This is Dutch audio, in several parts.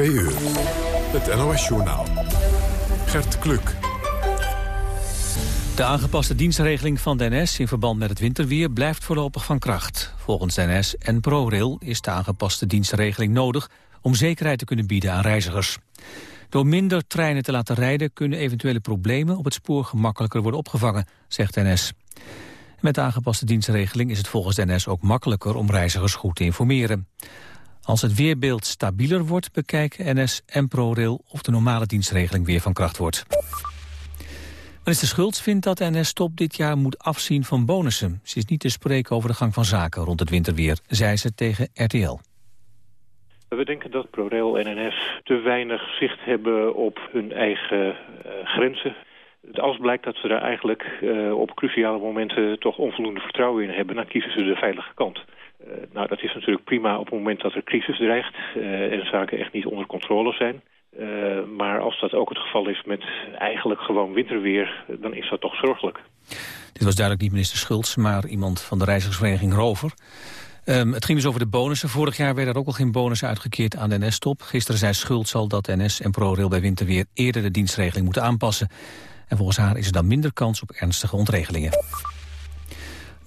2 uur. Het NOS-journaal. Gert Kluk. De aangepaste dienstregeling van de NS in verband met het winterweer blijft voorlopig van kracht. Volgens de NS en ProRail is de aangepaste dienstregeling nodig om zekerheid te kunnen bieden aan reizigers. Door minder treinen te laten rijden kunnen eventuele problemen op het spoor gemakkelijker worden opgevangen, zegt de NS. Met de aangepaste dienstregeling is het volgens de NS ook makkelijker om reizigers goed te informeren. Als het weerbeeld stabieler wordt, bekijken NS en ProRail of de normale dienstregeling weer van kracht wordt. Minister Schultz vindt dat NS Top dit jaar moet afzien van bonussen. Ze is niet te spreken over de gang van zaken rond het winterweer, zei ze tegen RTL. We denken dat ProRail en NS te weinig zicht hebben op hun eigen uh, grenzen. Als blijkt dat ze daar eigenlijk uh, op cruciale momenten toch onvoldoende vertrouwen in hebben... dan kiezen ze de veilige kant. Uh, nou, dat is natuurlijk prima op het moment dat er crisis dreigt... en zaken echt niet onder controle zijn. maar als dat ook het geval is met eigenlijk gewoon winterweer... dan is dat toch zorgelijk. Dit was duidelijk niet minister Schultz, maar iemand van de reizigersvereniging Rover... Um, het ging dus over de bonussen. Vorig jaar werden er ook al geen bonussen uitgekeerd aan de NS-top. Gisteren zei Schultz al dat NS en ProRail bij winterweer eerder de dienstregeling moeten aanpassen. En volgens haar is er dan minder kans op ernstige ontregelingen.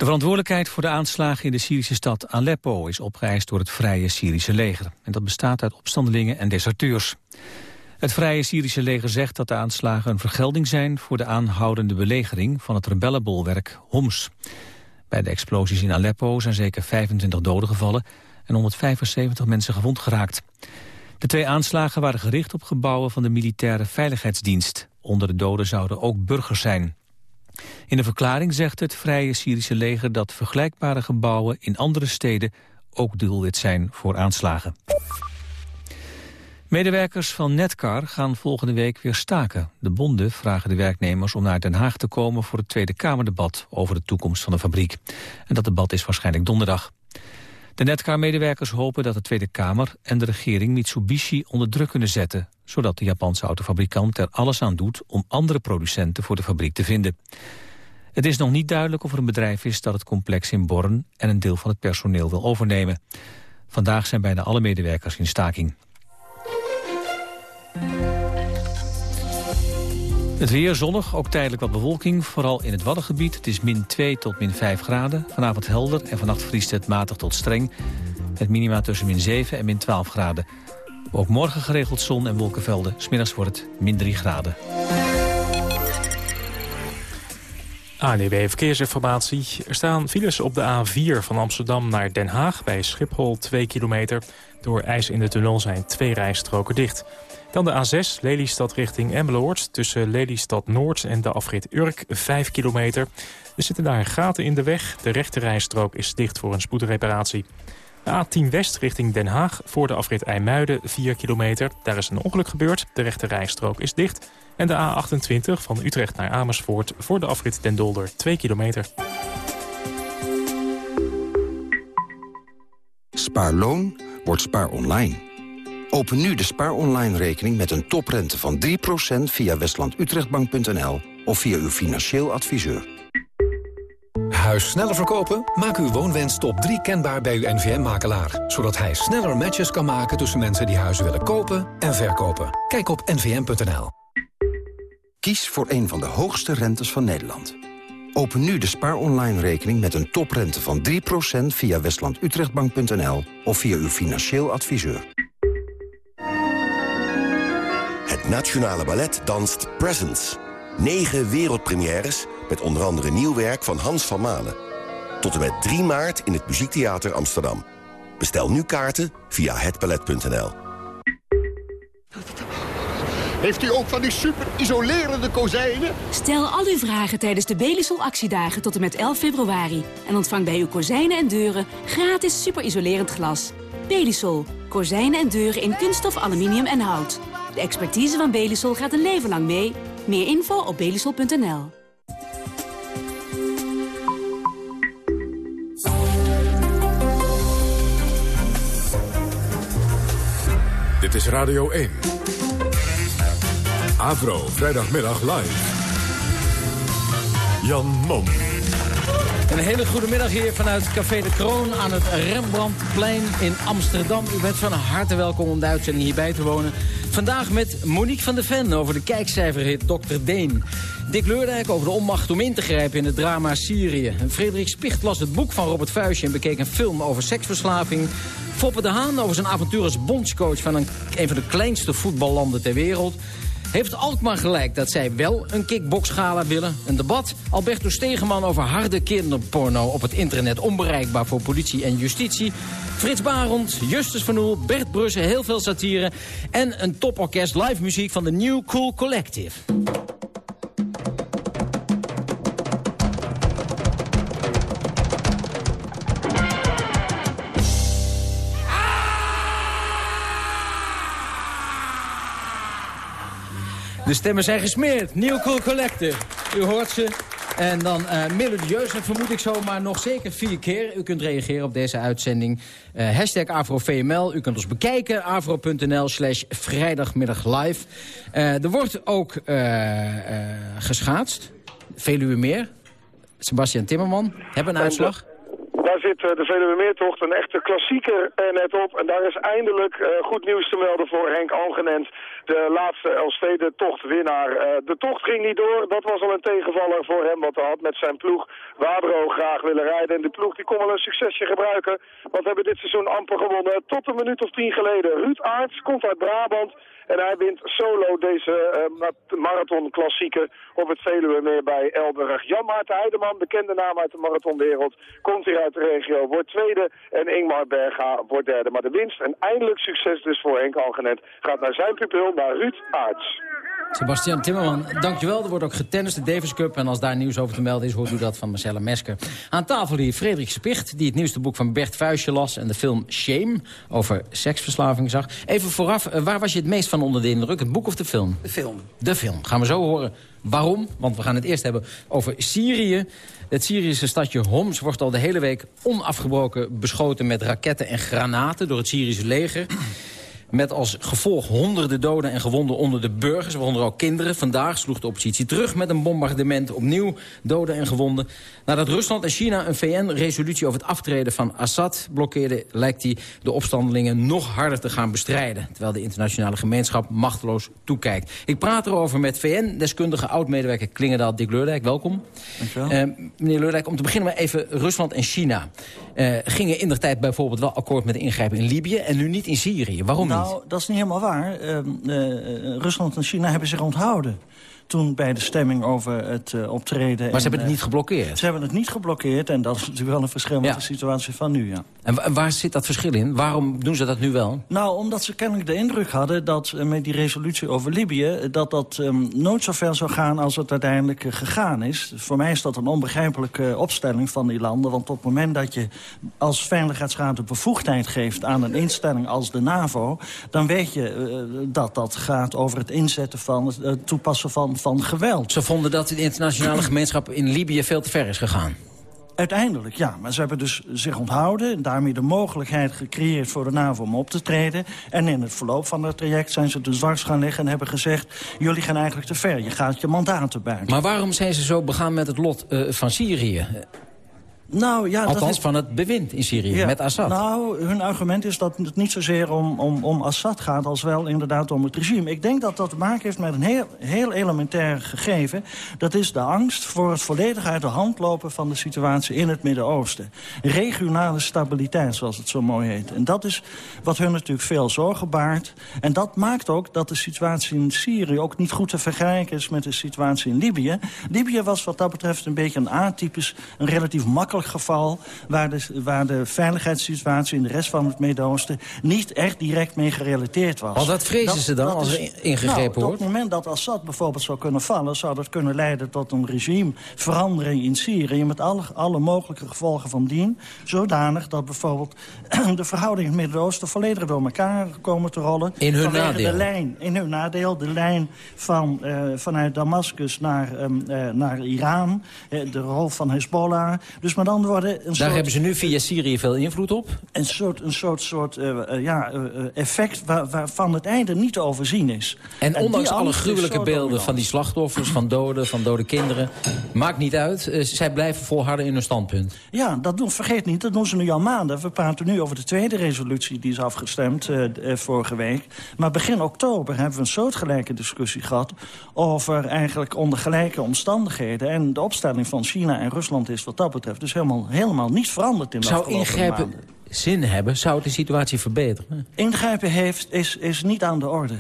De verantwoordelijkheid voor de aanslagen in de Syrische stad Aleppo is opgeëist door het Vrije Syrische leger. En dat bestaat uit opstandelingen en deserteurs. Het Vrije Syrische leger zegt dat de aanslagen een vergelding zijn voor de aanhoudende belegering van het rebellenbolwerk Homs. Bij de explosies in Aleppo zijn zeker 25 doden gevallen en 175 mensen gewond geraakt. De twee aanslagen waren gericht op gebouwen van de militaire veiligheidsdienst. Onder de doden zouden ook burgers zijn. In de verklaring zegt het Vrije Syrische leger dat vergelijkbare gebouwen in andere steden ook doelwit zijn voor aanslagen. Medewerkers van Netcar gaan volgende week weer staken. De bonden vragen de werknemers om naar Den Haag te komen voor het Tweede Kamerdebat over de toekomst van de fabriek. En dat debat is waarschijnlijk donderdag. De Netcar-medewerkers hopen dat de Tweede Kamer en de regering Mitsubishi onder druk kunnen zetten, zodat de Japanse autofabrikant er alles aan doet om andere producenten voor de fabriek te vinden. Het is nog niet duidelijk of er een bedrijf is dat het complex in Born en een deel van het personeel wil overnemen. Vandaag zijn bijna alle medewerkers in staking. Het weer zonnig, ook tijdelijk wat bewolking, vooral in het Waddengebied. Het is min 2 tot min 5 graden. Vanavond helder en vannacht vriest het matig tot streng. Het minima tussen min 7 en min 12 graden. Ook morgen geregeld zon en wolkenvelden. Smiddags wordt het min 3 graden. ANEB Verkeersinformatie. Er staan files op de A4 van Amsterdam naar Den Haag... bij Schiphol 2 kilometer. Door ijs in de tunnel zijn twee rijstroken dicht. Dan de A6, Lelystad richting Emmeloord. Tussen Lelystad Noord en de afrit Urk, 5 kilometer. Er zitten daar gaten in de weg. De rechte rijstrook is dicht voor een spoedreparatie. De A10 West richting Den Haag voor de afrit IJmuiden 4 kilometer. Daar is een ongeluk gebeurd. De rechte rijstrook is dicht. En de A28 van Utrecht naar Amersfoort voor de afrit Den Dolder 2 kilometer. Spaarloon wordt spaar online. Open nu de Spaar Online rekening met een toprente van 3% via westlandutrechtbank.nl of via uw financieel adviseur. Huis sneller verkopen? Maak uw woonwens top 3 kenbaar bij uw NVM-makelaar. Zodat hij sneller matches kan maken tussen mensen die huizen willen kopen en verkopen. Kijk op nvm.nl. Kies voor een van de hoogste rentes van Nederland. Open nu de Spaar Online rekening met een toprente van 3% via westlandutrechtbank.nl of via uw financieel adviseur. Nationale Ballet danst Presents. Negen wereldpremières met onder andere nieuw werk van Hans van Manen. Tot en met 3 maart in het Muziektheater Amsterdam. Bestel nu kaarten via hetballet.nl. Heeft u ook van die super isolerende kozijnen? Stel al uw vragen tijdens de Belisol actiedagen tot en met 11 februari. En ontvang bij uw kozijnen en deuren gratis super isolerend glas. Belisol. Kozijnen en deuren in kunststof, aluminium en hout. De expertise van Belisol gaat een leven lang mee. Meer info op belisol.nl. Dit is Radio 1. Avro, vrijdagmiddag live. Jan Mom. Een hele goede middag hier vanuit Café de Kroon aan het Rembrandtplein in Amsterdam. U bent van harte welkom om de uitzending hierbij te wonen. Vandaag met Monique van der Ven over de kijkcijferhit Dr. Deen. Dick Leurdijk over de onmacht om in te grijpen in het drama Syrië. Frederik Spicht las het boek van Robert Vuijsje en bekeek een film over seksverslaving. Foppe de Haan over zijn avontuur als bondscoach van een, een van de kleinste voetballanden ter wereld. Heeft Alkmaar gelijk dat zij wel een kickboxgala willen? Een debat. Alberto Stegeman over harde kinderporno op het internet. Onbereikbaar voor politie en justitie. Frits Barend, Justus van Oel, Bert Brussen, heel veel satire. En een toporkest live muziek van de New Cool Collective. De stemmen zijn gesmeerd. New Cool Collective. U hoort ze. En dan uh, melodieus, en vermoed ik zo, maar nog zeker vier keer. U kunt reageren op deze uitzending. Uh, hashtag AfroVML. U kunt ons bekijken. afro.nl slash vrijdagmiddag live. Uh, er wordt ook geschaatst. Veluwe meer. Sebastian Timmerman. Hebben een uitslag? Daar zit de Veluwe Meertocht, een echte klassieker net op. En daar is eindelijk goed nieuws te melden voor Henk Algenent de laatste Elstede-tochtwinnaar. Uh, de tocht ging niet door. Dat was al een tegenvaller voor hem, wat hij had met zijn ploeg. Wadro graag willen rijden. En de ploeg die kon wel een succesje gebruiken. Want we hebben dit seizoen amper gewonnen. Tot een minuut of tien geleden. Ruud Aarts komt uit Brabant. En hij wint solo deze uh, op het Veluwe bij Elburg. Jan Maarten Heideman, bekende naam uit de marathonwereld, komt hier uit de regio, wordt tweede. En Ingmar Berga wordt derde. Maar de winst en eindelijk succes dus voor Henk Algenet gaat naar zijn pupil, naar Ruud Aarts. Sebastian Timmerman, dankjewel. Er wordt ook getennist, de Davis Cup. En als daar nieuws over te melden is, hoort u dat van Marcella Mesker. Aan tafel hier Frederik Spicht, die het nieuwste boek van Bert Vuijsje las... en de film Shame over seksverslaving zag. Even vooraf, eh, waar was je het meest van onder de indruk? Het boek of de film? De film. De film. Gaan we zo horen waarom. Want we gaan het eerst hebben over Syrië. Het Syrische stadje Homs wordt al de hele week onafgebroken beschoten... met raketten en granaten door het Syrische leger. Met als gevolg honderden doden en gewonden onder de burgers, waaronder ook kinderen. Vandaag sloeg de oppositie terug met een bombardement. Opnieuw doden en gewonden. Nadat Rusland en China een VN-resolutie over het aftreden van Assad blokkeerden... lijkt die de opstandelingen nog harder te gaan bestrijden. Terwijl de internationale gemeenschap machteloos toekijkt. Ik praat erover met VN-deskundige oud-medewerker Klingendaal Dick Leurdijk. Welkom. Dankjewel. Uh, meneer Leurdijk, om te beginnen maar even Rusland en China. Uh, gingen in der tijd bijvoorbeeld wel akkoord met de ingrijpen in Libië... en nu niet in Syrië. Waarom nou, niet? Nou, dat is niet helemaal waar. Uh, uh, Rusland en China hebben zich onthouden toen bij de stemming over het uh, optreden... Maar ze hebben het niet geblokkeerd? Ze hebben het niet geblokkeerd en dat is natuurlijk wel een verschil met de situatie van nu, ja. En waar zit dat verschil in? Waarom doen ze dat nu wel? Nou, omdat ze kennelijk de indruk hadden dat uh, met die resolutie over Libië... dat dat um, nooit zo ver zou gaan als het uiteindelijk gegaan is. Voor mij is dat een onbegrijpelijke opstelling van die landen. Want op het moment dat je als Veiligheidsraad de bevoegdheid geeft... aan een instelling als de NAVO... dan weet je dat dat gaat over het inzetten van het toepassen van van geweld. Ze vonden dat de internationale gemeenschap in Libië veel te ver is gegaan. Uiteindelijk, ja. Maar ze hebben dus zich onthouden... en daarmee de mogelijkheid gecreëerd voor de NAVO om op te treden. En in het verloop van het traject zijn ze dus dwars gaan liggen... en hebben gezegd, jullie gaan eigenlijk te ver. Je gaat je mandaten buiten. Maar waarom zijn ze zo begaan met het lot uh, van Syrië? Nou, ja, Althans dat is... van het bewind in Syrië, ja, met Assad. Nou, hun argument is dat het niet zozeer om, om, om Assad gaat... als wel inderdaad om het regime. Ik denk dat dat te maken heeft met een heel, heel elementair gegeven. Dat is de angst voor het volledig uit de hand lopen... van de situatie in het Midden-Oosten. Regionale stabiliteit, zoals het zo mooi heet. En dat is wat hun natuurlijk veel zorgen baart. En dat maakt ook dat de situatie in Syrië... ook niet goed te vergelijken is met de situatie in Libië. Libië was wat dat betreft een beetje een atypisch... een relatief makkelijk geval waar de, waar de veiligheidssituatie in de rest van het Midden-Oosten niet echt direct mee gerelateerd was. Want wat vrezen ze dan als er ingegrepen nou, wordt? Op het moment dat Assad bijvoorbeeld zou kunnen vallen... zou dat kunnen leiden tot een regimeverandering in Syrië... met alle, alle mogelijke gevolgen van dien. Zodanig dat bijvoorbeeld de verhoudingen in het Midden-Oosten... volledig door elkaar komen te rollen. In hun nadeel? De lijn, in hun nadeel. De lijn van, uh, vanuit Damascus naar, um, uh, naar Iran. Uh, de rol van Hezbollah. Dus met Een Daar soort, hebben ze nu via Syrië veel invloed op. Een soort, een soort, soort uh, uh, ja, uh, effect waar, waarvan het einde niet te overzien is. En, en ondanks alle gruwelijke beelden dominant. van die slachtoffers, van doden, van dode kinderen... maakt niet uit, zij blijven volharden in hun standpunt. Ja, dat doen, vergeet niet, dat doen ze nu al maanden. We praten nu over de tweede resolutie die is afgestemd vorige week. Maar begin oktober hebben we een soortgelijke discussie gehad... over eigenlijk onder gelijke omstandigheden. En de opstelling van China en Rusland is wat dat betreft dus helemaal, helemaal niet veranderd in de Zou ingrijpen maanden. zin hebben? Zou het de situatie verbeteren? Ingrijpen heeft, is, is niet aan de orde.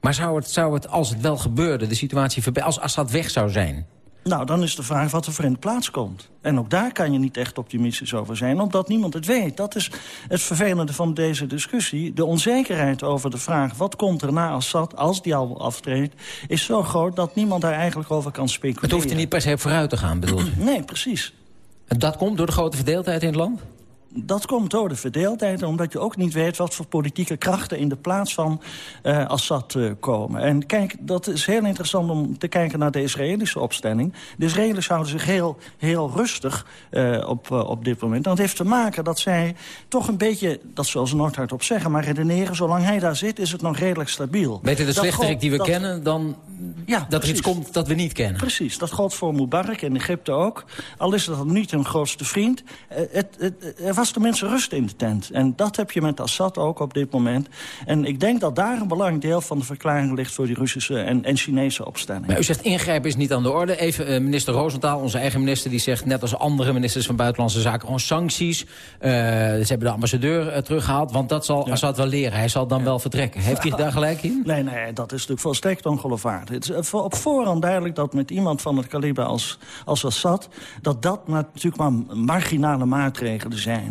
Maar zou het, zou het, als het wel gebeurde, de situatie verbeteren... als Assad weg zou zijn... Nou, dan is de vraag wat er voor in de plaats komt. En ook daar kan je niet echt optimistisch over zijn, omdat niemand het weet. Dat is het vervelende van deze discussie. De onzekerheid over de vraag wat komt er na Assad, als die al aftreedt... is zo groot dat niemand daar eigenlijk over kan speculeren. Het hoeft er niet per se vooruit te gaan, bedoel je? Nee, precies. En dat komt door de grote verdeeldheid in het land? Dat komt door de verdeeldheid, omdat je ook niet weet... wat voor politieke krachten in de plaats van uh, Assad uh, komen. En kijk, dat is heel interessant om te kijken naar de Israëlische opstelling. De Israëli's houden zich heel, heel rustig uh, op, op dit moment. En dat heeft te maken dat zij toch een beetje, dat zoals Noordhart op zeggen... maar redeneren, zolang hij daar zit, is het nog redelijk stabiel. Beter de slechterik die we dat, kennen dan ja, dat precies. er iets komt dat we niet kennen. Precies, dat geldt voor Mubarak in Egypte ook. Al is dat niet hun grootste vriend. Het, het, het, er was de mensen rust in de tent. En dat heb je met Assad ook op dit moment. En ik denk dat daar een belangrijk deel van de verklaring ligt... voor die Russische en, en Chinese opstelling. Maar u zegt ingrijpen is niet aan de orde. Even uh, minister Roosentaal, onze eigen minister, die zegt... net als andere ministers van Buitenlandse Zaken, gewoon sancties. Uh, ze hebben de ambassadeur uh, teruggehaald, want dat zal ja. Assad wel leren. Hij zal dan ja. wel vertrekken. Heeft hij daar gelijk in? Nee, nee, dat is natuurlijk volstrekt ongeloofwaardig. Het is op voorhand duidelijk dat met iemand van het kaliber als, als Assad... dat dat natuurlijk maar marginale maatregelen zijn.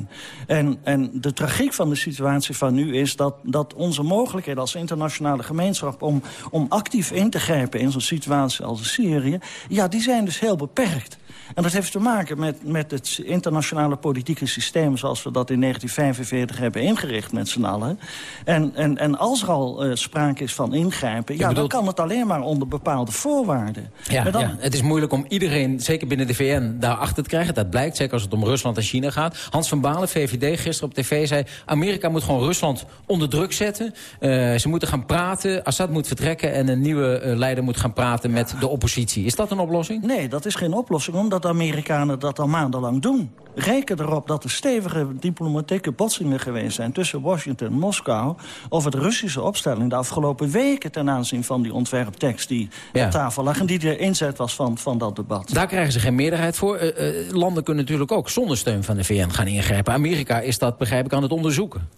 En, en de tragiek van de situatie van nu is dat, dat onze mogelijkheden als internationale gemeenschap... om, om actief in te grijpen in zo'n situatie als Syrië... ja, die zijn dus heel beperkt. En dat heeft te maken met, met het internationale politieke systeem... zoals we dat in 1945 hebben ingericht met z'n allen. En, en, en als er al uh, sprake is van ingrijpen... ja, dan kan het alleen maar onder bepaalde voorwaarden. Ja, dan... ja, het is moeilijk om iedereen, zeker binnen de VN, daarachter te krijgen. Dat blijkt, zeker als het om Rusland en China gaat. Hans van Balen, VVD, gisteren op tv zei... Amerika moet gewoon Rusland onder druk zetten. Uh, ze moeten gaan praten, Assad moet vertrekken... en een nieuwe uh, leider moet gaan praten met de oppositie. Is dat een oplossing? Nee, dat is geen oplossing, omdat de Amerikanen dat al maandenlang doen. Reken erop dat er stevige diplomatieke botsingen geweest zijn... tussen Washington en Moskou over de Russische opstelling... de afgelopen weken ten aanzien van die ontwerptekst die ja. op tafel lag... en die de inzet was van, van dat debat. Daar krijgen ze geen meerderheid voor. Uh, uh, landen kunnen natuurlijk ook zonder steun van de VN gaan ingrijpen. Amerika is dat, begrijp ik, aan het onderzoeken.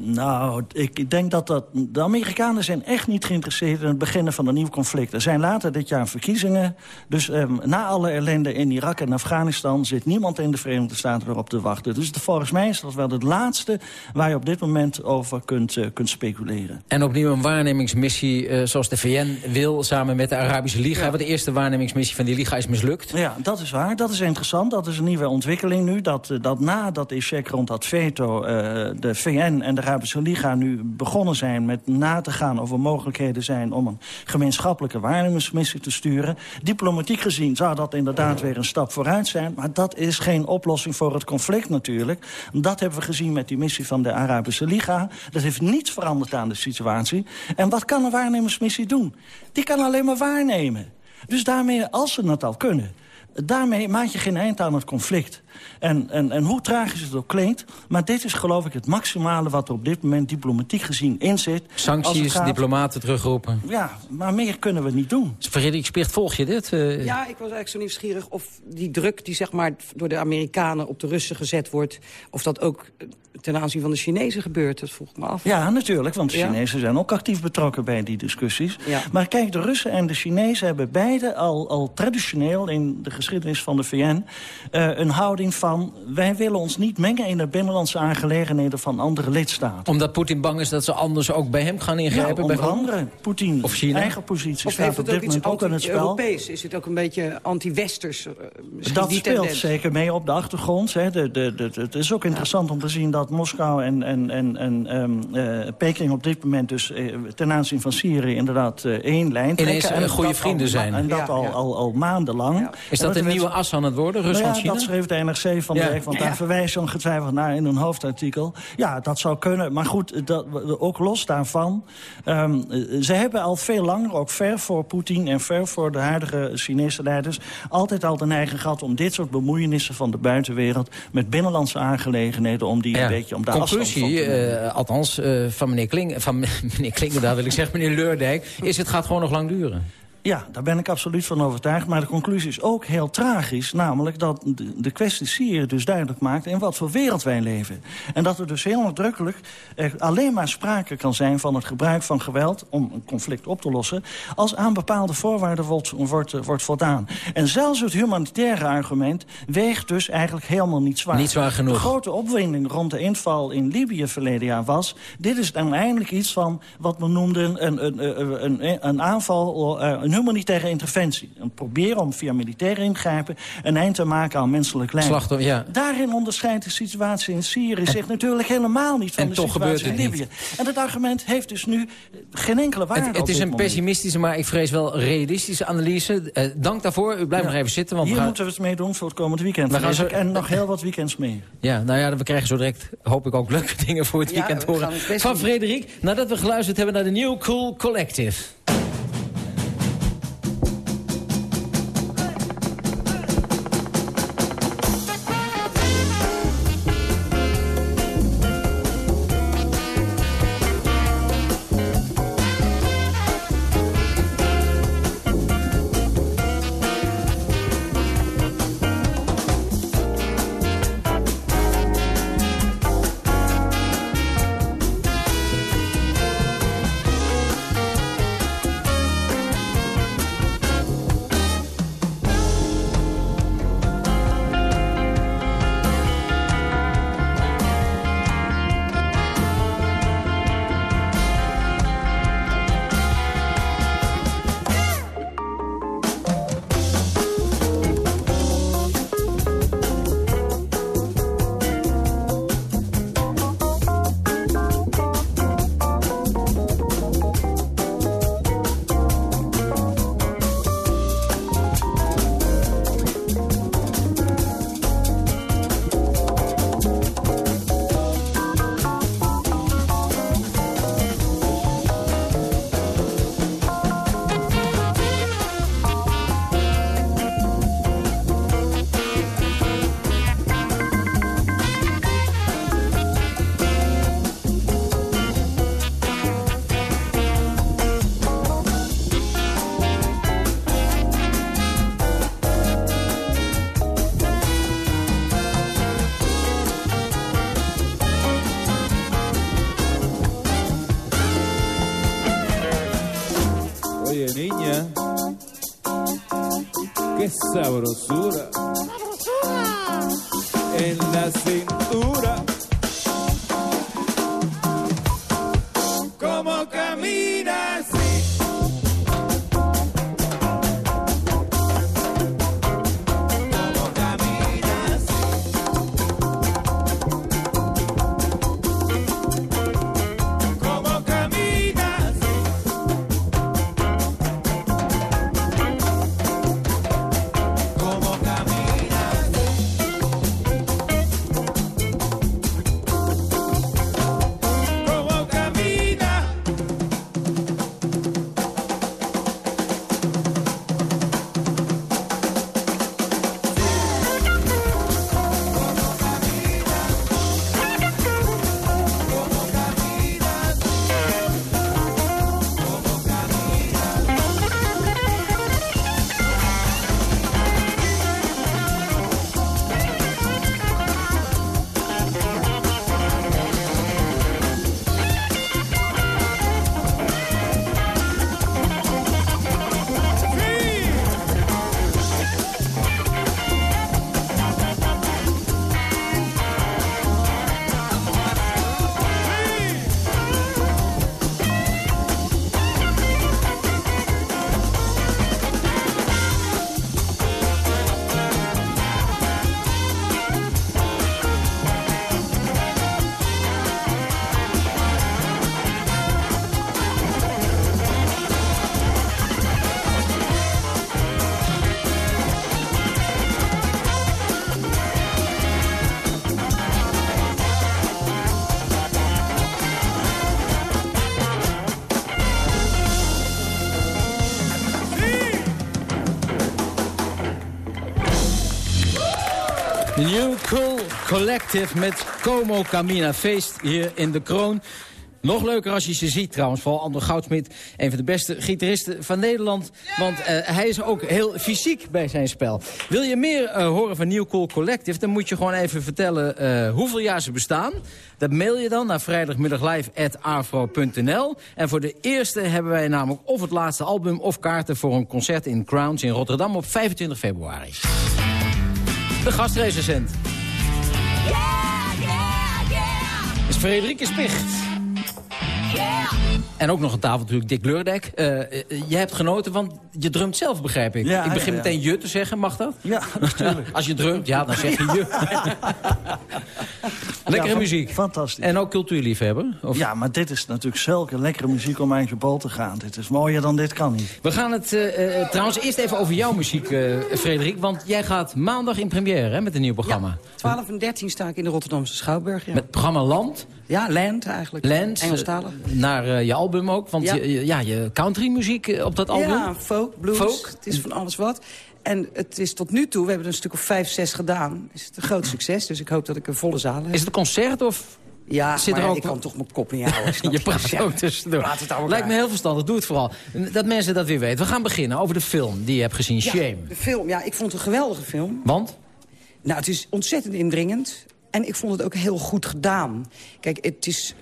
Nou, ik denk dat, dat de Amerikanen zijn echt niet geïnteresseerd... in het beginnen van een nieuw conflict. Er zijn later dit jaar verkiezingen. Dus um, na alle ellende in Irak en Afghanistan... zit niemand in de Verenigde Staten erop te wachten. Dus de, volgens mij is dat wel het laatste... waar je op dit moment over kunt, uh, kunt speculeren. En opnieuw een waarnemingsmissie uh, zoals de VN wil... samen met de Arabische Liga. Ja. Want de eerste waarnemingsmissie van die Liga is mislukt. Ja, dat is waar. Dat is interessant. Dat is een nieuwe ontwikkeling nu. Dat, uh, dat na dat Ishek rond dat veto... de VN en de Arabische Liga nu begonnen zijn met na te gaan over mogelijkheden zijn om een gemeenschappelijke waarnemingsmissie te sturen. Diplomatiek gezien zou dat inderdaad weer een stap vooruit zijn, maar dat is geen oplossing voor het conflict natuurlijk. Dat hebben we gezien met die missie van de Arabische Liga. Dat heeft niets veranderd aan de situatie. En wat kan een waarnemingsmissie doen? Die kan alleen maar waarnemen. Dus daarmee, als ze het al kunnen, daarmee maak je geen eind aan het conflict. En, en, en hoe tragisch het ook klinkt... maar dit is geloof ik het maximale wat er op dit moment diplomatiek gezien in zit. Sancties, gaat... diplomaten terugroepen. Ja, maar meer kunnen we niet doen. Frederik Spicht, volg je dit? Uh... Ja, ik was eigenlijk zo nieuwsgierig of die druk die zeg maar door de Amerikanen op de Russen gezet wordt... of dat ook ten aanzien van de Chinezen gebeurt. Dat vroeg ik me af. Ja, natuurlijk, want de ja? Chinezen zijn ook actief betrokken bij die discussies. Ja. Maar kijk, de Russen en de Chinezen hebben beide al, al traditioneel... in de geschiedenis van de VN uh, een houding van... wij willen ons niet mengen in de binnenlandse aangelegenheden van andere lidstaten. Omdat Poetin bang is dat ze anders ook bij hem gaan ingrijpen? Ja, onder andere. Poetin, of China? eigen positie of staat op dit moment ook in het spel. Europees? Is het ook een beetje anti-westers? Uh, dat speelt tendens? zeker mee op de achtergrond. Hè. De, de, de, het is ook interessant om te zien dat dat Moskou en, en, en, en ehm, Peking op dit moment dus ten aanzien van Syrië inderdaad één lijn trekken. Ineens en goede vrienden zijn. En dat al, al, al maandenlang. Is dat een nieuwe as aan het worden, Rusland-China? Nou ja, dat schreef de NRC van de week, want daar verwijst je ongetwijfeld naar in een hoofdartikel. Ja, dat zou kunnen. Maar goed, dat, ook los daarvan. Um, ze hebben al veel langer, ook ver voor Poetin en ver voor de huidige Chinese leiders... altijd al de neiging gehad om dit soort bemoeienissen van de buitenwereld... met binnenlandse aangelegenheden, om die een beetje om daar Conclusie, uh, althans, uh, van meneer Kling, van meneer Klingendaal wil ik zeggen, meneer Leurdijk... is het gaat gewoon nog lang duren. Ja, daar ben ik absoluut van overtuigd. Maar de conclusie is ook heel tragisch. Namelijk dat de, de kwestie Syrië dus duidelijk maakt... in wat voor wereld wij leven. En dat er dus heel nadrukkelijk alleen maar sprake kan zijn... van het gebruik van geweld om een conflict op te lossen... als aan bepaalde voorwaarden wordt, wordt, wordt voldaan. En zelfs het humanitaire argument weegt dus eigenlijk helemaal niet zwaar. Niet zwaar genoeg. De grote opwinding rond de inval in Libië verleden jaar was... dit is dan eindelijk iets van wat men noemde een, een, een, een, een aanval... Een een humanitaire interventie. En proberen om via militaire ingrijpen een eind te maken aan menselijk lijden. Slachtoffer, ja. Daarin onderscheidt de situatie in Syrië zich natuurlijk helemaal niet van en de toch situatie in Libië. Niet. En dat argument heeft dus nu geen enkele waarde Het, het is een moment. pessimistische, maar ik vrees wel realistische analyse. Uh, dank daarvoor. U blijft ja. nog even zitten. Want Hier we gaan... moeten we het mee doen voor het komend weekend. We gaan zo... En nog heel wat weekends mee. Ja, nou ja, we krijgen zo direct, hoop ik ook, leuke dingen voor het ja, weekend horen. Van Frederik, nadat we geluisterd hebben naar de New Cool Collective. Collective met Como Camina Feest hier in de Kroon. Nog leuker als je ze ziet trouwens, vooral Andor Goudsmit. Een van de beste gitaristen van Nederland. Want uh, hij is ook heel fysiek bij zijn spel. Wil je meer uh, horen van New Cool Collective... dan moet je gewoon even vertellen uh, hoeveel jaar ze bestaan. Dat mail je dan naar vrijdagmiddaglive.afro.nl. En voor de eerste hebben wij namelijk of het laatste album... of kaarten voor een concert in Crowns in Rotterdam op 25 februari. De gastrecensent. Is Frederike Spicht. En ook nog een tafel natuurlijk, Dick Leurdijk. Uh, je hebt genoten, want je drumt zelf, begrijp ik. Ja, ik begin ja, ja. meteen je te zeggen, mag dat? Ja, natuurlijk. Als je drumt, ja, dan zeg je je. Lekkere Ja, muziek. Fantastisch. En ook cultuurliefhebber? Of? Ja, maar dit is natuurlijk zulke lekkere muziek om aan je bal te gaan. Dit is mooier dan dit kan niet. We gaan het uh, uh, trouwens eerst even over jouw muziek, uh, Frederik. Want jij gaat maandag in première hè, met een nieuw programma. 12 en 13 sta ik in de Rotterdamse Schouwburg. Ja, Met het programma Land. ja Land eigenlijk. Land. Engelstalig. eh, Naar eh, je album ook. Want Ja. je, ja, je countrymuziek eh, op dat album. Ja, folk, blues. Folk. Het is van alles wat. En het is tot nu toe, we hebben er een stuk of vijf, zes gedaan. Is het een groot succes, dus ik hoop dat ik een volle zaal heb. Is het een concert of... Ja, Zit maar er ook- ik kan toch mijn kop niet houden. Je praat Ja. ook tussendoor. Praat het Lijkt me heel verstandig. Doe het vooral. Dat mensen dat weer weten. We gaan beginnen over de film die je hebt gezien. Ja, Shame. de film, ja, ik vond het een geweldige film. Want? Nou, het is ontzettend indringend. En ik vond het ook heel goed gedaan. Kijk, het is,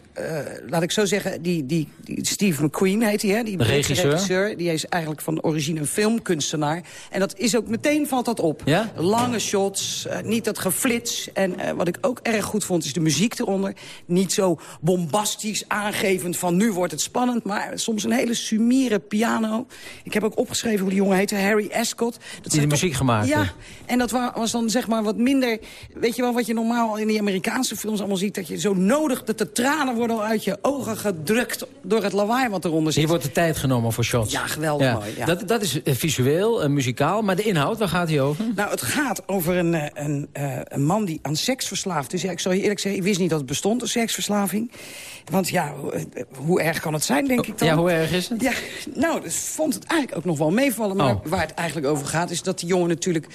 laat ik zo zeggen, die, die, die Steve McQueen heet hij, hè? Die regisseur. regisseur. Die is eigenlijk van origine een filmkunstenaar. En dat is ook meteen valt dat op. Ja? Lange shots, eh, niet dat geflits. En eh, wat ik ook erg goed vond, is de muziek eronder. Niet zo bombastisch aangevend van nu wordt het spannend. Maar soms een hele sumiere piano. Ik heb ook opgeschreven hoe die jongen heette, Harry Ascot. Dat zijn de muziek gemaakt Ja, heeft. en dat wa- was dan zeg maar wat minder... Weet je wel, wat je normaal in die Amerikaanse films allemaal ziet... dat je zo nodig, dat de tranen worden al uit je ogen gedrukt... door het lawaai wat eronder zit. Hier wordt de tijd genomen voor shots. Ja, geweldig mooi, ja. Dat, dat is eh, visueel, en muzikaal. Maar de inhoud, waar gaat hij over? Nou, het gaat over een, eh, een, eh, een man die aan seks verslaafd is. Ja, ik zal je eerlijk zeggen, ik wist niet dat het bestond, een seksverslaving. Want ja, hoe- eh, erg kan het zijn, denk ik dan? Ja, hoe erg is het? Ja, nou, ik vond het eigenlijk ook nog wel meevallen. Maar Oh. waar het eigenlijk over gaat, is dat die jongen natuurlijk...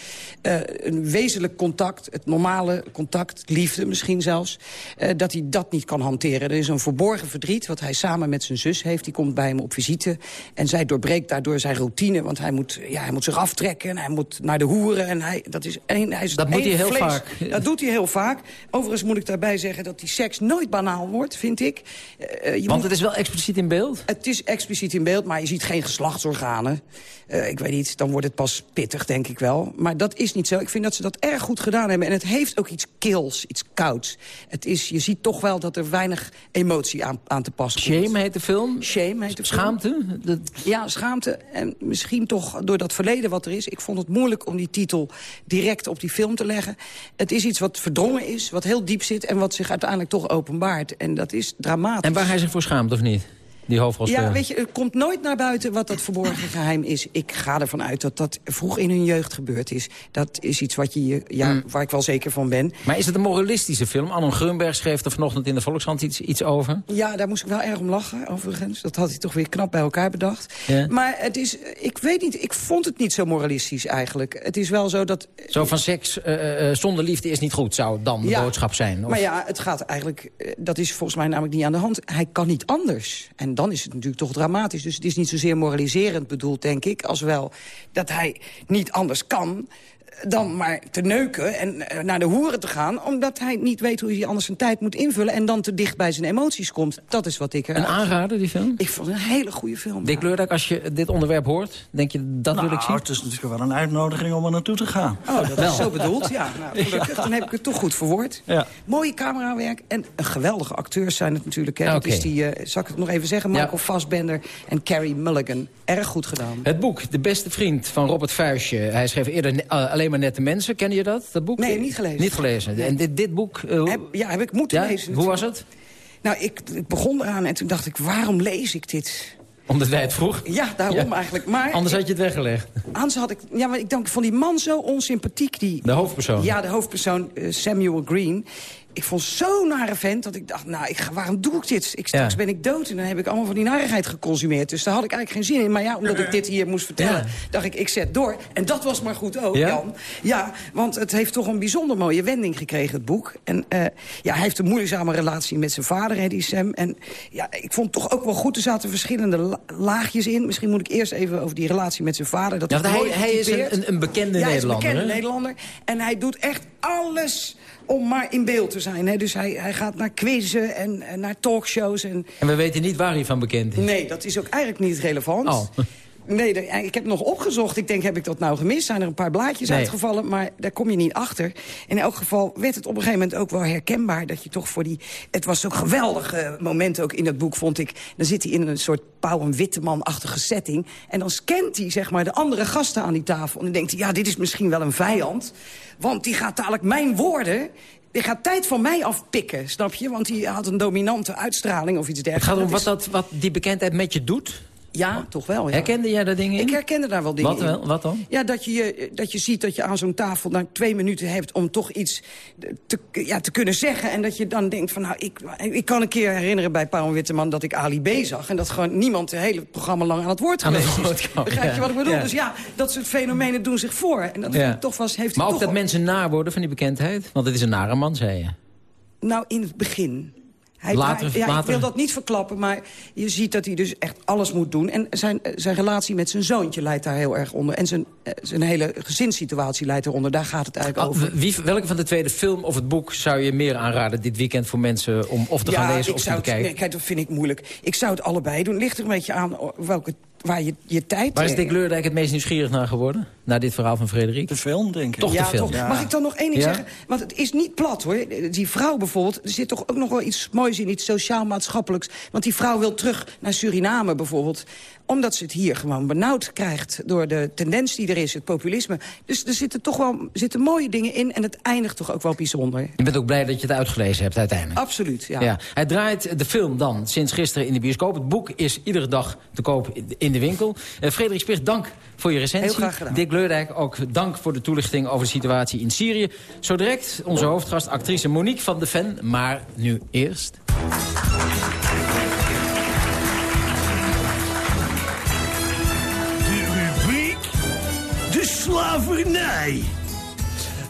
eh, een wezenlijk contact, het normale contact, liefde misschien zelfs... eh, dat hij dat niet kan hanteren. Er is een verborgen verdriet, wat hij samen met zijn zus heeft. Die komt bij hem op visite. En zij doorbreekt daardoor zijn routine. Want hij moet, ja, hij moet zich aftrekken en hij moet naar de hoeren. En hij, dat is één, hij is Dat moet hij heel vlees. vaak. Dat doet hij heel vaak. Overigens moet ik daarbij zeggen dat die seks nooit banaal wordt, vind ik. Eh, eh, je Want moet- het is wel expliciet in beeld. het is expliciet in beeld, maar je ziet geen geslachtsorganen. Eh, ik weet niet, dan wordt het pas pittig, denk ik wel. Maar dat is niet zo. Ik vind dat ze dat erg goed gedaan hebben. En het heeft ook iets kils, iets kouds. Het is, je ziet toch wel dat er weinig emotie aan, aan te passen komt. Shame heet de film. Shame heet de film. Schaamte. Dat- Ja, schaamte. En misschien toch door dat verleden wat er is. Ik vond het moeilijk om die titel direct op die film te leggen. Het is iets wat verdrongen is, wat heel diep zit... en wat zich uiteindelijk toch openbaart. En dat is dramatisch. En waar hij zich voor schaamt, of niet? Die hoofdrolspeler. Ja, weet je, er komt nooit naar buiten wat dat verborgen geheim is. Ik ga ervan uit dat dat vroeg in hun jeugd gebeurd is. Dat is iets wat je, ja, Mm. waar ik wel zeker van ben. Maar is het een moralistische film? Annon Grunberg schreef er vanochtend in de Volkskrant iets, iets over. Ja, daar moest ik wel erg om lachen, overigens. Dat had hij toch weer knap bij elkaar bedacht. Maar het is, ik weet niet, ik vond het niet zo moralistisch eigenlijk. Het is wel zo dat... Zo van seks eh, eh, zonder liefde is niet goed, zou dan de Ja. boodschap zijn. Of- Maar ja, het gaat eigenlijk, eh, dat is volgens mij namelijk niet aan de hand. Hij kan niet anders. En dan is het natuurlijk toch dramatisch. Dus het is niet zozeer moraliserend bedoeld, denk ik... als wel dat hij niet anders kan dan maar te neuken en eh, naar de hoeren te gaan... omdat hij niet weet hoe hij anders zijn tijd moet invullen... en dan te dicht bij zijn emoties komt. Dat is wat ik er... Een aanrader, die film? Ik vond het een hele goede film. Dick Leurdijk, als je dit onderwerp hoort, denk je dat wil ik Nou, zien? het is natuurlijk wel een uitnodiging om er naartoe te gaan. Oh, dat Wel. is zo bedoeld, ja. Nou, gelukkig, dan heb ik het toch goed verwoord. Ja. Mooie camerawerk en een geweldige acteurs zijn het natuurlijk. Hè. Dat is die, eh, zal ik het nog even zeggen, Ja. Michael Fassbender en Carrie Mulligan. Erg goed gedaan. Het boek De Beste Vriend van Robert Vuijsje. Hij schreef eerder eh, Alleen maar Nette Mensen. Ken je dat, dat boek? Nee, niet gelezen. Niet gelezen. En dit, dit boek... eh, Heb- ja, heb ik moeten ja? lezen. Hoe was het? Nou, ik, ik begon eraan en toen dacht ik, waarom lees ik dit? Omdat wij het vroeg. Ja, daarom Ja. eigenlijk. Maar Anders had je het weggelegd. Anders had ik... Ja, maar ik denk van die man zo onsympathiek. Die, De hoofdpersoon. Ja, de hoofdpersoon, eh, Samuel Green. Ik vond zo'n nare vent dat ik dacht, nou, ik ga, waarom doe ik dit? Ik, straks Ja. ben ik dood en dan heb ik allemaal van die narigheid geconsumeerd. Dus daar had ik eigenlijk geen zin in. Maar ja, omdat ik dit hier moest vertellen, Ja. dacht ik, ik zet door. En dat was maar goed ook, Ja? Jan. Ja, want het heeft toch een bijzonder mooie wending gekregen, het boek. En eh, ja, hij heeft een moeizame relatie met zijn vader, hè, die Sam. En ja, ik vond het toch ook wel goed, er zaten verschillende la- laagjes in. Misschien moet ik eerst even over die relatie met zijn vader. Dat hij, hij is een, een, bekende ja, hij is een Nederlander. bekende hè? Nederlander. En hij doet echt alles om maar in beeld te zijn. Hè. Dus hij, hij gaat naar quizzen en, en naar talkshows. En... En we weten niet waar hij van bekend is. Nee, dat is ook eigenlijk niet relevant. Oh. Nee, de- ik heb nog opgezocht. Ik denk, heb ik dat nou gemist? Zijn er een paar blaadjes Nee. uitgevallen? Maar daar kom je niet achter. In elk geval werd het op een gegeven moment ook wel herkenbaar... dat je toch voor die... Het was zo'n geweldig eh, moment ook in het boek, vond ik. Dan zit hij in een soort Pauw en Witteman-achtige setting. En dan scant hij zeg maar, de andere gasten aan die tafel. En dan denkt hij, ja, dit is misschien wel een vijand. Want die gaat dadelijk mijn woorden... Die gaat tijd van mij afpikken, snap je? Want die had een dominante uitstraling of iets Het dergelijks. gaat om Dat wat, dat, wat die bekendheid met je doet. Ja, toch wel, ja. Herkende jij daar dingen in? Ik herkende daar wel dingen Wat in. wel? Wat dan? Ja, dat je, dat je ziet dat je aan zo'n tafel nou twee minuten hebt... om toch iets te, ja, te kunnen zeggen. En dat je dan denkt van... nou, ik, ik kan een keer herinneren bij Paul Witteman... dat ik Ali B zag. En dat gewoon niemand het hele programma lang aan het woord Aan het geweest is. kwam, Begrijp je wat ik bedoel? Ja. Dus ja, dat soort fenomenen doen zich voor. En dat Ja. toch was, heeft Maar ook toch dat mensen naar worden van die bekendheid? Want het is een nare man, zei je. Nou, in het begin. Hij, Later- hij- ja, later- Ik wil dat niet verklappen, maar je ziet dat hij dus echt alles moet doen. En zijn, eh, zijn relatie met zijn zoontje leidt daar heel erg onder. En zijn, eh, zijn hele gezinssituatie leidt eronder. Daar gaat het eigenlijk Ah, over. wie, welke van de tweede film of het boek zou je meer aanraden dit weekend voor mensen om of te gaan lezen of te bekijken? nee, kijk, dat vind ik moeilijk. Ik zou het allebei doen. Ligt er een beetje aan oh, welke, waar je je tijd... Waar is Dick Leurdijk het meest nieuwsgierig naar geworden? Na dit verhaal van Frederik? De film, denk ik. Toch ja, de film? Toch. Mag ik dan nog één ding Ja? zeggen? Want het is niet plat, hoor. Die vrouw bijvoorbeeld, er zit toch ook nog wel iets moois in, iets sociaal-maatschappelijks. Want die vrouw wil terug naar Suriname bijvoorbeeld omdat ze het hier gewoon benauwd krijgt door de tendens die er is, het populisme. Dus er zitten toch wel zitten mooie dingen in en het eindigt toch ook wel bijzonder. Je bent ook blij dat je het uitgelezen hebt uiteindelijk. Absoluut, ja. Ja. Hij draait de film dan sinds gisteren in de bioscoop. Het boek is iedere dag te koop in de winkel. Eh, Frederik Spicht, dank voor je recensie. Heel graag gedaan. Dick Leurdijk, ook dank voor de toelichting over de situatie in Syrië. Zo direct onze hoofdgast, actrice Monique van de Ven. Maar nu eerst... Slavernij.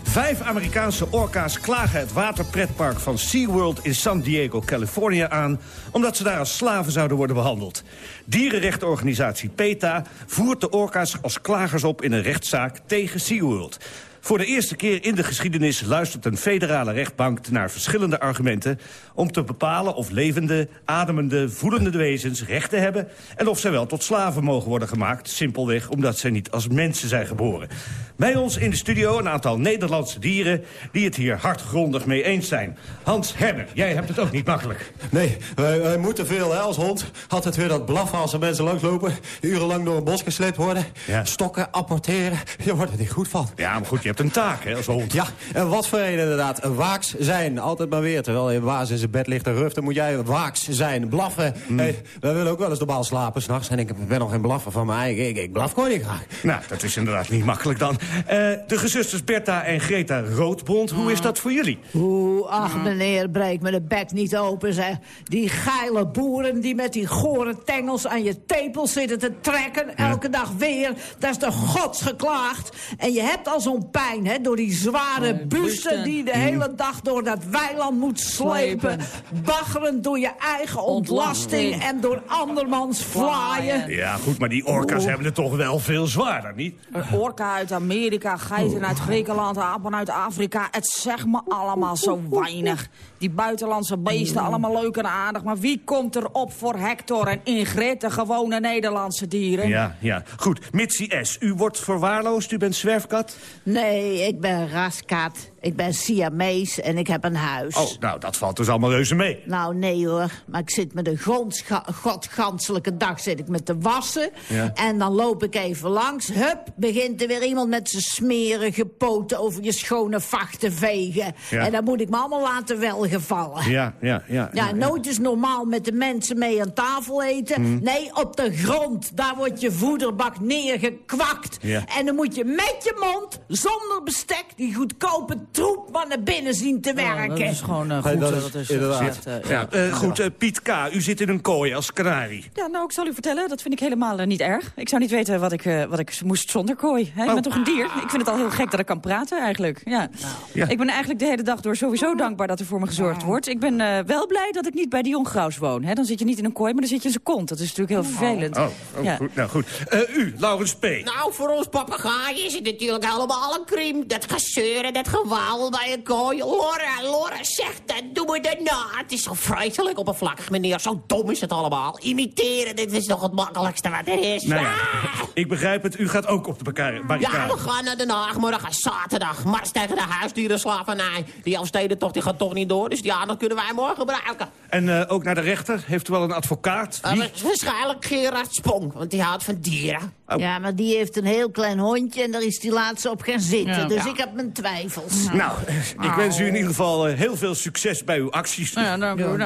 Vijf Amerikaanse orka's klagen het waterpretpark van SeaWorld in San Diego, Californië aan... omdat ze daar als slaven zouden worden behandeld. Dierenrechtenorganisatie PETA voert de orka's als klagers op in een rechtszaak tegen SeaWorld. Voor de eerste keer in de geschiedenis luistert een federale rechtbank naar verschillende argumenten... om te bepalen of levende, ademende, voelende wezens rechten hebben... en of zij wel tot slaven mogen worden gemaakt, simpelweg omdat zij niet als mensen zijn geboren. Bij ons in de studio een aantal Nederlandse dieren die het hier hardgrondig mee eens zijn. Hans Herber, jij hebt het ook niet makkelijk. Nee, wij, wij moeten veel hè, als hond. Altijd weer dat blaffen als er mensen langslopen. Urenlang door een bos gesleept worden. Stokken, apporteren. Je wordt er niet goed van. Ja, maar goed, je hebt een taak hè, als hond. Ja, en wat voor een inderdaad. Waaks zijn. Altijd maar weer. Terwijl je waas in zijn bed ligt en ruft, dan moet jij waaks zijn. Blaffen. Hey, wij willen ook wel eens de bal slapen s'nachts. En ik ben nog geen blaffer van mij. Ik, ik, ik blaf gewoon niet graag. Nou, dat is inderdaad niet makkelijk dan. Eh, de gezusters Bertha en Greta Roodbond, hoe is dat voor jullie? Oeh, ach meneer, breek me de bek niet open, zeg. Die geile boeren die met die gore tengels aan je tepels zitten te trekken... elke dag weer, dat is de gods geklaagd. En je hebt al zo'n pijn, hè, door die zware busten... busten. die de hele dag door dat weiland moet slepen. Baggerend door je eigen ontlasting... Ontlasting. en door andermans vlaaien. Ja, goed, maar die orka's Oeh. hebben het toch wel veel zwaarder, niet? Een orka uit Amerika, geiten uit Griekenland, apen uit Afrika. Het zegt me allemaal zo weinig. Die buitenlandse beesten, allemaal leuk en aardig. Maar wie komt er op voor Hector en Ingrid, de gewone Nederlandse dieren? Ja, ja. Goed, Mitsi S., u wordt verwaarloosd, u bent zwerfkat? Nee, ik ben raskat. Ik ben Siamees en ik heb een huis. Oh, nou, dat valt dus allemaal reuze mee. Nou, nee hoor. Maar ik zit met de godsga- godganselijke dag zit ik met te wassen. Ja. En dan loop ik even langs. Hup, begint er weer iemand met zijn smerige poten over je schone vacht te vegen. Ja. En dan moet ik me allemaal laten welgevallen. Ja, ja, ja. Ja, nooit is normaal met de mensen mee aan tafel eten. Hmm. Nee, op de grond. Daar wordt je voederbak neergekwakt. Ja. En dan moet je met je mond, zonder bestek, die goedkope troep naar binnen zien te werken. dat is gewoon uh, goed. dat is dat is inderdaad. echt, Ja, eh, goed, eh, Piet K., u zit in een kooi als kanarie. Ja, nou, ik zal u vertellen, dat vind ik helemaal eh, niet erg. Ik zou niet weten wat ik, eh, wat ik moest zonder kooi. Hè? Ik ben toch een dier? Ik vind het al heel gek dat ik kan praten, eigenlijk. Ja. Ja. Ik ben eigenlijk de hele dag door sowieso dankbaar dat er voor me gezorgd wordt. Ik ben eh, wel blij dat ik niet bij Dion Graus woon. Hè? Dan zit je niet in een kooi, maar dan zit je in zijn kont. Dat is natuurlijk heel vervelend. Oh, oh, Ja. goed. Nou goed. Eh, u, Laurens P. Nou, voor ons papegaaien is het natuurlijk allemaal een crime. Dat gezeur en dat gewauwel bij een kooi. Lorre, Lorre, zeg dat, doe me dat na. Het is zo vreselijk oppervlakkig, meneer. Zo dom is het allemaal. Imiteren, dit is nog het makkelijkste wat er is. Nou ja, Ah! ik begrijp het. U gaat ook op de barricade. Ja, we gaan naar Den Haag morgen zaterdag. Mars tegen de huisdierenslavernij. Die Elfstedentocht die gaat toch niet door, dus ja, dat kunnen wij morgen gebruiken. En eh, ook naar de rechter. Heeft u wel een advocaat? Uh, Wie? waarschijnlijk Gerard Spong, want die houdt van dieren. Ja, maar die heeft een heel klein hondje en daar is die laatste op gaan zitten. Ja. Dus Ja. ik heb mijn twijfels. Nou, ik wens u in ieder geval eh, heel veel succes bij uw acties. Ja, dank u, wel.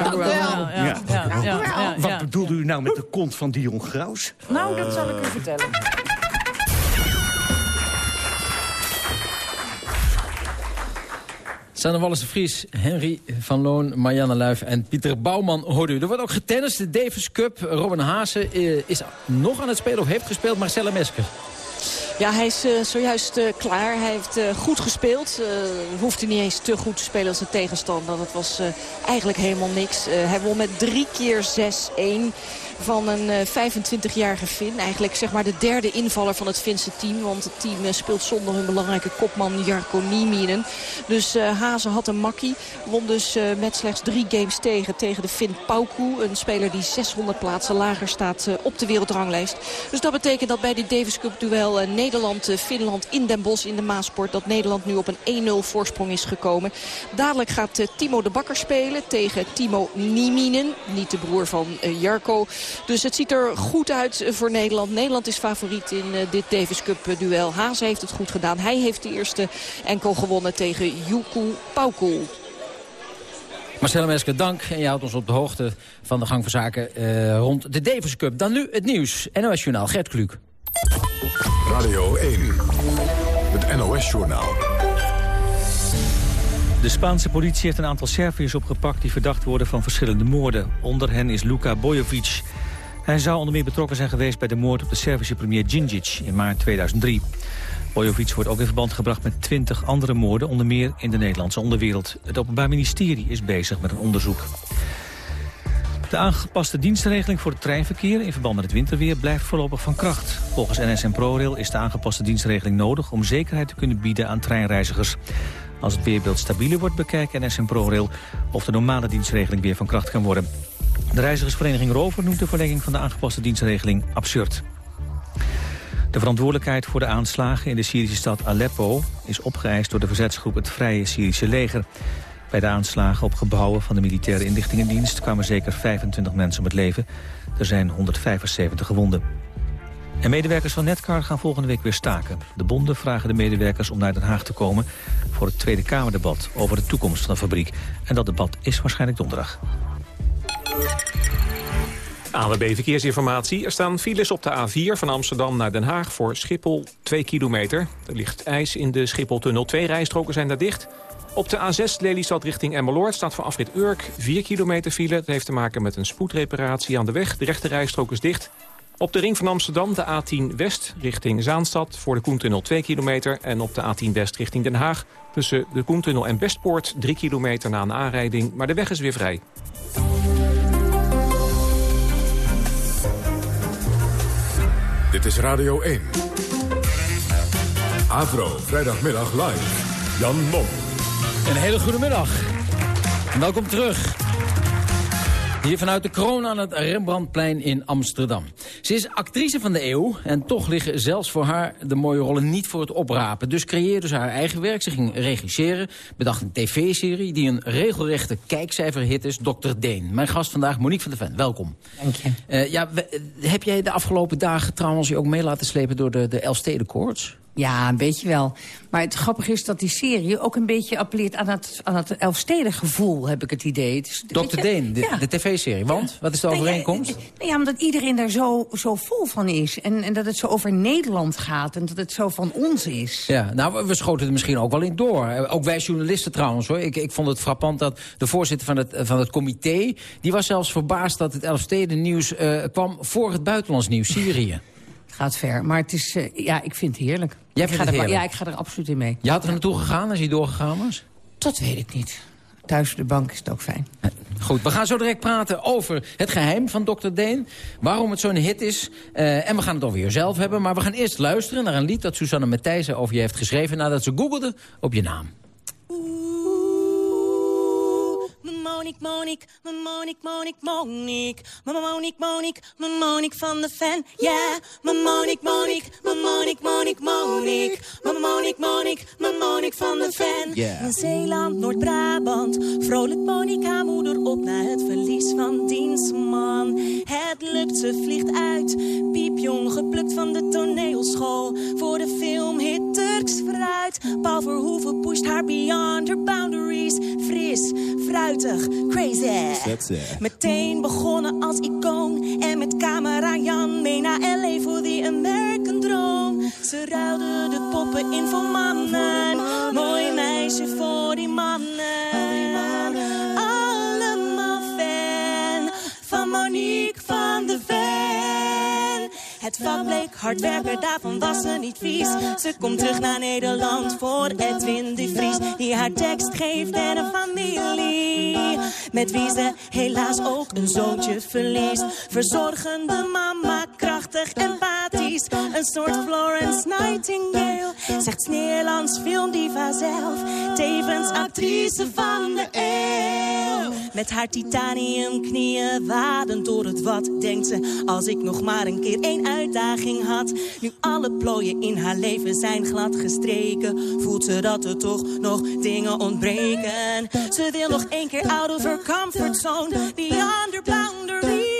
Wat bedoelde u nou met de kont van Dion Graus? Nou, dat zal ik u vertellen. Sanne Wallis de Vries, Henry van Loon, Marianne Luif en Pieter Bouwman hoorde u. Er wordt ook getennist, de Davis Cup. Robin Haase eh, is nog aan het spelen of heeft gespeeld. Marcella Mesker. Ja, hij is eh, zojuist eh, klaar. Hij heeft eh, goed gespeeld. Hoefde niet eens te goed te spelen als een tegenstander. Dat was eigenlijk helemaal niks. Hij won met drie keer 6-1 van een eh, 25-jarige Fin. Eigenlijk zeg maar de derde invaller van het Finse team. Want het team eh, speelt zonder hun belangrijke kopman Jarko Nieminen. Dus eh Hazen had een makkie. Won dus eh, met slechts drie games tegen tegen de Fin Pauku. Een speler die 600 plaatsen lager staat eh, op de wereldranglijst. Dus dat betekent dat bij dit Davis Cup duel eh, Nederland-Finland in Den Bosch in de Maasport... dat Nederland nu op een 1-0 voorsprong is gekomen. Dadelijk gaat eh, Timo de Bakker spelen tegen Timo Nieminen. Niet de broer van eh, Jarko. Dus het ziet er goed uit voor Nederland. Nederland is favoriet in eh, dit Davis Cup eh, duel. Haase heeft het goed gedaan. Hij heeft de eerste enkel gewonnen tegen Juku Pauku. Marcella Mesker, dank. En je houdt ons op de hoogte van de gang van zaken eh, rond de Davis Cup. Dan nu het nieuws. NOS Journaal, Gert Kluk. Radio 1. Het NOS-journaal. De Spaanse politie heeft een aantal Serviërs opgepakt... die verdacht worden van verschillende moorden. Onder hen is Luka Bojovic. Hij zou onder meer betrokken zijn geweest bij de moord op de Servische premier Djindjic in maart 2003. Bojovic wordt ook in verband gebracht met twintig andere moorden... onder meer in de Nederlandse onderwereld. Het Openbaar Ministerie is bezig met een onderzoek. De aangepaste dienstregeling voor het treinverkeer in verband met het winterweer blijft voorlopig van kracht. Volgens NS en ProRail is de aangepaste dienstregeling nodig om zekerheid te kunnen bieden aan treinreizigers. Als het weerbeeld stabieler wordt bekijken NS en ProRail of de normale dienstregeling weer van kracht kan worden. De reizigersvereniging Rover noemt de verlenging van de aangepaste dienstregeling absurd. De verantwoordelijkheid voor de aanslagen in de Syrische stad Aleppo is opgeëist door de verzetsgroep het Vrije Syrische Leger. Bij de aanslagen op gebouwen van de militaire inlichtingendienst kwamen zeker 25 mensen om het leven. Er zijn 175 gewonden. En medewerkers van Netcar gaan volgende week weer staken. De bonden vragen de medewerkers om naar Den Haag te komen... voor het Tweede Kamerdebat over de toekomst van de fabriek. En dat debat is waarschijnlijk donderdag. ANWB Verkeersinformatie. Er staan files op de A4 van Amsterdam naar Den Haag voor Schiphol 2 kilometer. Er ligt ijs in de Schipholtunnel. Twee rijstroken zijn daar dicht. Op de A6 Lelystad richting Emmeloord staat voor afrit Urk 4 kilometer file. Dat heeft te maken met een spoedreparatie aan de weg. De rechte rijstrook is dicht. Op de ring van Amsterdam de A10 West richting Zaanstad voor de Koentunnel 2 kilometer. En op de A10 West richting Den Haag tussen de Koentunnel en Westpoort 3 kilometer na een aanrijding. Maar de weg is weer vrij. Dit is Radio 1. Avro, vrijdagmiddag live. Jan Mom. Een hele goede middag. En welkom terug. Hier vanuit de kroon aan het Rembrandtplein in Amsterdam. Ze is actrice van de eeuw en toch liggen zelfs voor haar de mooie rollen niet voor het oprapen. Dus creëerde ze haar eigen werk. Ze ging regisseren, bedacht een tv-serie die een regelrechte kijkcijferhit is, Dr. Deen. Mijn gast vandaag, Monique van der Ven. Welkom. Dank je. ja, we- heb jij de afgelopen dagen trouwens je ook mee laten slepen door de, de Elfstedenkoorts? Ja, een beetje wel. Maar het grappige is dat die serie ook een beetje appelleert aan het, aan het Elfstedengevoel, heb ik het idee. Het is- Dr. Deen, de, Ja. de tv-serie. Want? Wat is de Nou ja, overeenkomst? Nou ja, omdat iedereen daar zo, zo vol van is. En, en dat het zo over Nederland gaat en dat het zo van ons is. Ja, nou, we- schoten er misschien ook wel in door. Eh, Ook wij journalisten trouwens, hoor. Ik, ik vond het frappant dat de voorzitter van het, van het comité... die was zelfs verbaasd dat het Elfstedennieuws eh kwam voor het buitenlands nieuws, Syrië. Gaat ver, maar het is, eh, ja, ik vind het heerlijk. Jij ik vindt er? Ja, ik ga er absoluut in mee. Je had er naartoe gegaan als je doorgegaan was? Dat weet ik niet. Thuis op de bank is het ook fijn. Goed, we gaan zo direct praten over het geheim van Dr. Deen. Waarom het zo'n hit is. Eh, en we gaan het over jezelf hebben. Maar we gaan eerst luisteren naar een lied dat Susanne Matthijssen over je heeft geschreven... nadat ze googelde op je naam. Monique, Monique, mijn Monique, Monique, Monique. Mijn Monique, Monique, mijn Monique van de fan. Yeah, mijn Monique, Monique, mijn Monique, Monique, Monique. Mijn Monique, Monique, mijn Monique van de fan. Yeah. Zeeland, Noord-Brabant, vrolijk Monique haar moeder op na het verlies van dienstman. Het lukt, ze vliegt uit, piepjong geplukt van de toneelschool. Voor de filmhit Turks fruit. Paul Verhoeven pusht haar beyond her boundaries. Fris, fruitig, crazy. Meteen begonnen als icoon en met camera Jan mee naar L.A. voor die American droom. Ze ruilde de poppen in voor mannen, mooi meisje voor die mannen. Het vak bleek hard werken, daarvan was ze niet vies. Ze komt terug naar Nederland voor Edwin de Vries. Die haar tekst geeft en een familie. Met wie ze helaas ook een zoontje verliest. Verzorgende mama, empathisch. Een soort Florence Nightingale. Zegt Nederlands filmdiva zelf. Tevens actrice van de eeuw. Met haar titanium knieën wadend door het wat. Denkt ze, als ik nog maar een keer één uitdaging had. Nu alle plooien in haar leven zijn glad gestreken. Voelt ze dat er toch nog dingen ontbreken. Ze wil nog één keer out of her comfort zone. Beyond boundaries.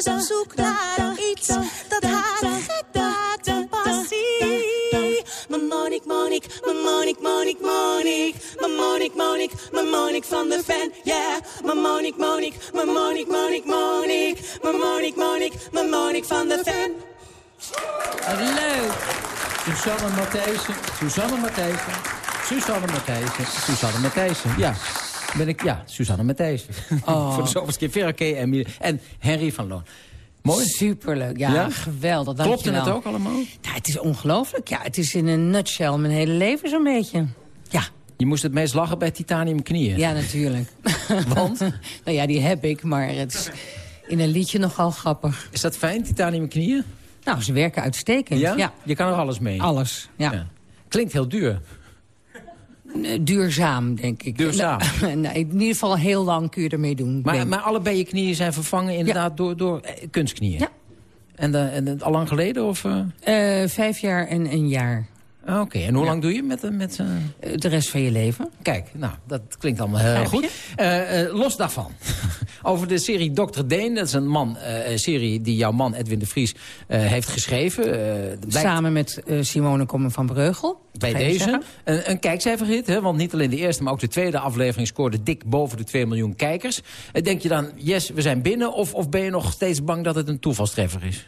Is op zoek naar iets dat haar gek maakt. Een passie. Mijn Monique, Monique, mijn Monique, Monique, Monique. Mijn Monique, Monique, mijn Monique van de fan. Yeah. Mijn Monique, Monique, mijn Monique, Monique, Monique. Mijn Monique, Monique, mijn Monique van de fan. Wat leuk. Susanne Matthijssen, Susanne Matthijssen, Susanne Matthijssen, Susanne Matthijssen. Ja, ben ik, ja, Susanne Matthijssen. Oh. Voor de zoveelste keer Verake en, en Henry van Loon. Mooi. Superleuk, ja, geweldig. Klopte het ook allemaal? Ja, het is ongelooflijk. Ja, het is in een nutshell mijn hele leven zo'n beetje. Ja. Je moest het meest lachen bij titanium knieën. Ja, natuurlijk. Want? nou ja, die heb ik, maar het is in een liedje nogal grappig. Is dat fijn, titanium knieën? Nou, ze werken uitstekend. Ja? Ja, Je kan er alles mee? alles. Ja. Klinkt heel duur. Eh, Duurzaam, denk ik. Duurzaam. Nou, nou, in ieder geval heel lang kun je ermee doen. Maar, maar allebei je knieën zijn vervangen inderdaad door, door eh, kunstknieën? Ja. En, en eh, al lang geleden? Of, vijf jaar en een jaar. Ah, Oké, en hoe lang doe je met, eh, met Eh, De rest van je leven. Kijk, nou, dat klinkt allemaal heel goed. Eh, los daarvan. Over de serie Dr. Deen. Dat is een, man, serie die jouw man Edwin de Vries heeft geschreven. Blijkt Samen met Simone Kommer van Breugel. bij je deze. Een, een kijkcijferhit, hè? want niet alleen de eerste... maar ook de tweede aflevering scoorde dik boven de 2 miljoen kijkers. Denk je dan, yes, we zijn binnen... Of, of ben je nog steeds bang dat het een toevalstreffer is?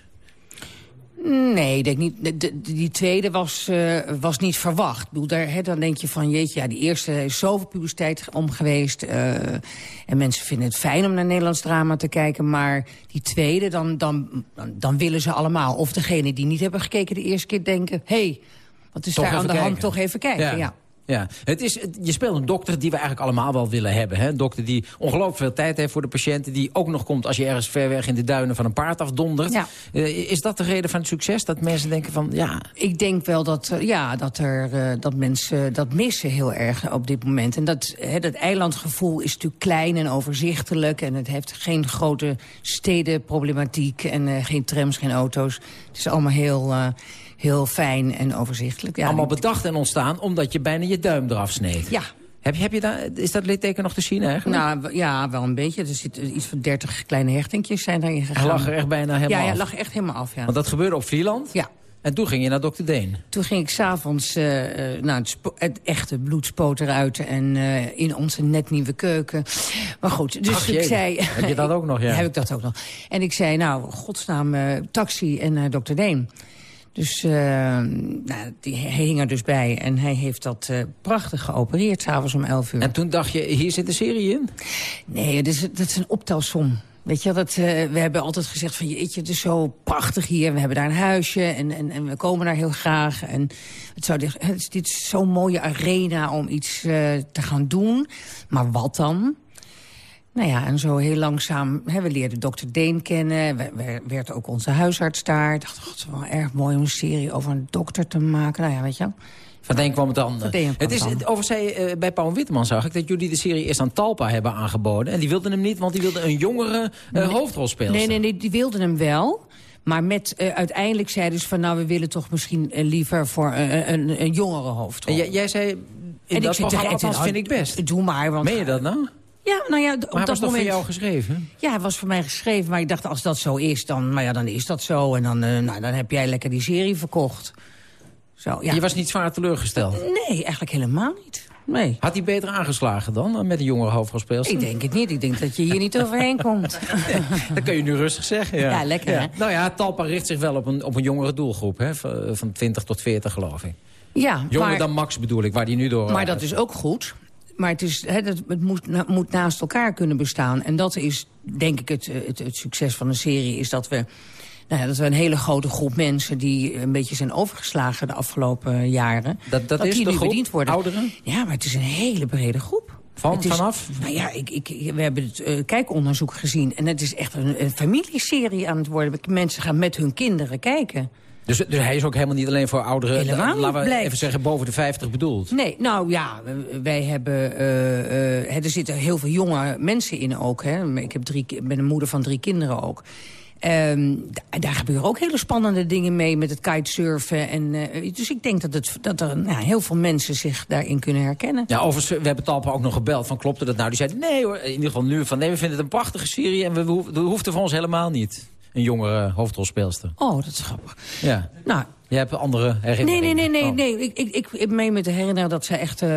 Nee, ik denk niet. De, de- die tweede was, eh, was niet verwacht. Ik bedoel, daar, hè, dan denk je van, jeetje, ja, die eerste is zoveel publiciteit om geweest. eh, en mensen vinden het fijn om naar Nederlands drama te kijken. Maar die tweede, dan, dan, dan, willen ze allemaal. Of degene die niet hebben gekeken de eerste keer denken... hé, hey, wat is Toch daar aan de hand? Toch even kijken, ja. Ja, het is, het- je speelt een dokter die we eigenlijk allemaal wel willen hebben. Hè? Een dokter die ongelooflijk veel tijd heeft voor de patiënten... die ook nog komt als je ergens ver weg in de duinen van een paard afdondert. Ja. Eh, is dat de reden van het succes? Dat mensen denken van, ja... Ik denk wel dat, eh, ja, dat, er, eh, dat mensen dat missen heel erg op dit moment. En dat, hè, dat eilandgevoel is natuurlijk klein en overzichtelijk... en het heeft geen grote stedenproblematiek... en geen trams, geen auto's. Het is allemaal heel, heel fijn en overzichtelijk. Ja, allemaal bedacht en ontstaan omdat je bijna je duim eraf sneed. Ja. Heb je, heb je daar, is dat litteken nog te zien eigenlijk? Nou, ja, wel een beetje. Er zitten iets van dertig kleine hechtingjes zijn daarin gegaan. Hij lag er echt bijna helemaal Ja, ja af. lag echt helemaal af, ja. Want dat gebeurde op Vlieland. Ja. En toen ging je naar dokter Deen. Toen ging ik s'avonds uh, nou, het, echte bloed spoot eruit en eh, in onze net nieuwe keuken. Maar goed, dus Ach, ik zei... Heb je dat ook nog, ja? Heb ik dat ook nog. En ik zei, nou, godsnaam, taxi en naar dokter Deen. Dus uh, nou, die, hij hing er dus bij en hij heeft dat uh, prachtig geopereerd, s'avonds om 11 uur. En toen dacht je, hier zit een serie in? Nee, dat is, dat is een optelsom. Weet je, dat, uh, we hebben altijd gezegd van jeetje, het is zo prachtig hier. We hebben daar een huisje en, en, en we komen daar heel graag. En het, zou, is, dit is zo'n mooie arena om iets uh, te gaan doen. Maar wat dan? Nou ja, en zo heel langzaam, hè, we leerden dokter Deen kennen. We, we, werd ook onze huisarts daar. Ik dacht, god, het is wel erg mooi om een serie over een dokter te maken. Nou ja, weet je wel. Van een kwam het ander. Kwam Het is, het over zei, uh, bij Paul Witteman zag ik dat jullie de serie eerst aan Talpa hebben aangeboden. En die wilden hem niet, want die wilden een jongere uh, Nee. hoofdrolspeler. Nee, nee, nee, die wilden hem wel. Maar met, uh, uiteindelijk zeiden ze van... nou, we willen toch misschien liever voor een, een jongere hoofdrol. En jij, jij zei, in En dat ik vind programma, vind ik best. Doe maar. Want, Meen je dat nou? Ja, nou ja, op Maar dat was moment... voor jou geschreven? Ja, hij was voor mij geschreven, maar ik dacht als dat zo is, dan, nou ja, dan is dat zo. En dan, uh, nou, dan heb jij lekker die serie verkocht. Zo, ja. Je was niet zwaar teleurgesteld? Nee, eigenlijk helemaal niet. Nee. Had hij beter aangeslagen dan, eh, met een jongere hoofdrolspeelster? Ik denk het niet. Ik denk dat je hier niet overheen komt. Dat kun je nu rustig zeggen, ja. Ja, lekker, hè? Nou ja, Talpa richt zich wel op een, op een jongere doelgroep, hè? Van van 20 tot 40 geloof ik. Ja, Jonger maar, dan Max bedoel ik, waar die nu door... maar dat is ook goed. Maar het, is, hè, dat, het moet, na- moet naast elkaar kunnen bestaan. En dat is, denk ik, het, het, het succes van de serie... is dat we, nou ja, dat we een hele grote groep mensen... die een beetje zijn overgeslagen de afgelopen jaren... Dat, dat, is die de nu groep, bediend worden. ouderen? Ja, maar het is een hele brede groep. Van, is- vanaf? Nou ja, ik, ik, we hebben het eh, kijkonderzoek gezien. En het is echt een, een familieserie aan het worden. Mensen gaan met hun kinderen kijken. Dus, dus hij is ook helemaal niet alleen voor ouderen... Helemaal eh, niet, laten we blijkt. even zeggen, boven de 50 bedoeld. Nee, nou ja, wij hebben... eh, eh, er zitten heel veel jonge mensen in ook. Hè. Ik heb drie, ben een moeder van drie kinderen ook. Da- daar gebeuren ook hele spannende dingen mee met het kitesurfen. En, dus ik denk dat, het, dat er nou, heel veel mensen zich daarin kunnen herkennen. Ja, overigens, we hebben Talpa ook nog gebeld van klopte dat nou? Die zei nee hoor, in ieder geval nu van nee, we vinden het een prachtige serie... en we, we, hoeven- we hoefden voor ons helemaal niet. Een jongere hoofdrolspeelster. Oh, dat is grappig. Ja. Nou, Jij hebt andere Nee, herinneringen. nee, nee, nee. Oh. nee. Ik, ik, ik, ik meen me te herinneren dat ze echt eh,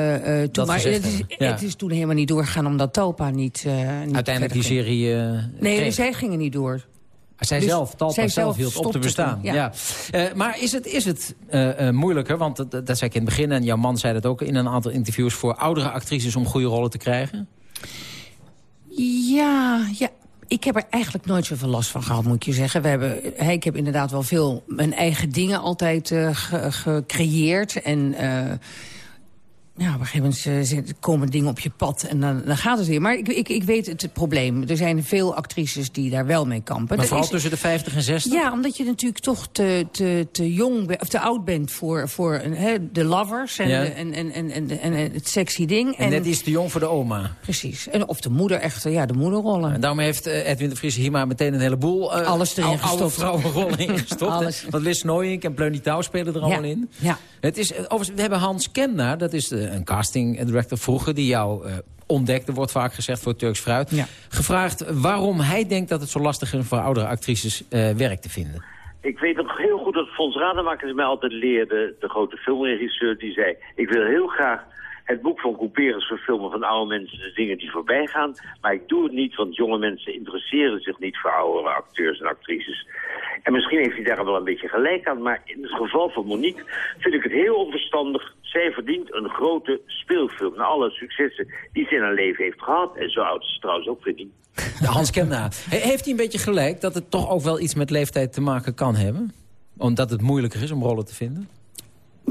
toen... Dat maar het is, ja. het is toen helemaal niet doorgegaan omdat Talpa niet... eh, niet Uiteindelijk die serie Nee, kreeg. zij gingen niet door. Zij Dus zelf, Talpa zij zelf hield op te bestaan. toen, ja. ja. Maar is het, is het moeilijker, want dat, dat zei ik in het begin... en jouw man zei dat ook in een aantal interviews... voor oudere actrices om goede rollen te krijgen? Ja, ja. Ik heb er eigenlijk nooit zoveel last van gehad, moet ik je zeggen. We hebben, ik heb inderdaad wel veel mijn eigen dingen altijd eh, ge- gecreëerd. En eh, ja, op een gegeven moment eh, komen dingen op je pad en dan, dan gaat het weer. Maar ik, ik, ik weet het, het probleem. Er zijn veel actrices die daar wel mee kampen. Maar vooral is- tussen de 50 en 60? Ja, omdat je natuurlijk toch te, te, te jong of te oud bent voor, voor hè, de lovers en, Ja. de- en, en, en, en, en het sexy ding. En net iets te jong voor de oma. Precies. En, of de moeder, echt, ja, de moederrollen. En daarom heeft eh, Edwin de Vries hier maar meteen een heleboel... eh, Alles erin oude gestopt. vrouwenrollen ingestopt. Alles. Want Liz Nooyink en Pleunie Touw spelen er allemaal in. Ja. Het is, eh, overigens, we hebben Hans Kenna, dat is de, een casting director vroeger... die jou eh, ontdekte, wordt vaak gezegd, voor Turks Fruit. Gevraagd waarom hij denkt dat het zo lastig is voor oudere actrices eh, werk te vinden. Ik weet nog heel goed dat Fons Rademakers mij altijd leerde, de grote filmregisseur, die zei... ik wil heel graag het boek van Couperus verfilmen van oude mensen, de dingen die voorbij gaan. Maar ik doe het niet, want jonge mensen interesseren zich niet voor oudere acteurs en actrices. En misschien heeft hij daar wel een beetje gelijk aan, maar in het geval van Monique vind ik het heel onverstandig. Zij verdient een grote speelfilm, na alle successen die ze in haar leven heeft gehad. En zo oud is ze trouwens ook weer niet. Hans Kenna, he- heeft hij een beetje gelijk dat het toch ook wel iets met leeftijd te maken kan hebben? Omdat het moeilijker is om rollen te vinden?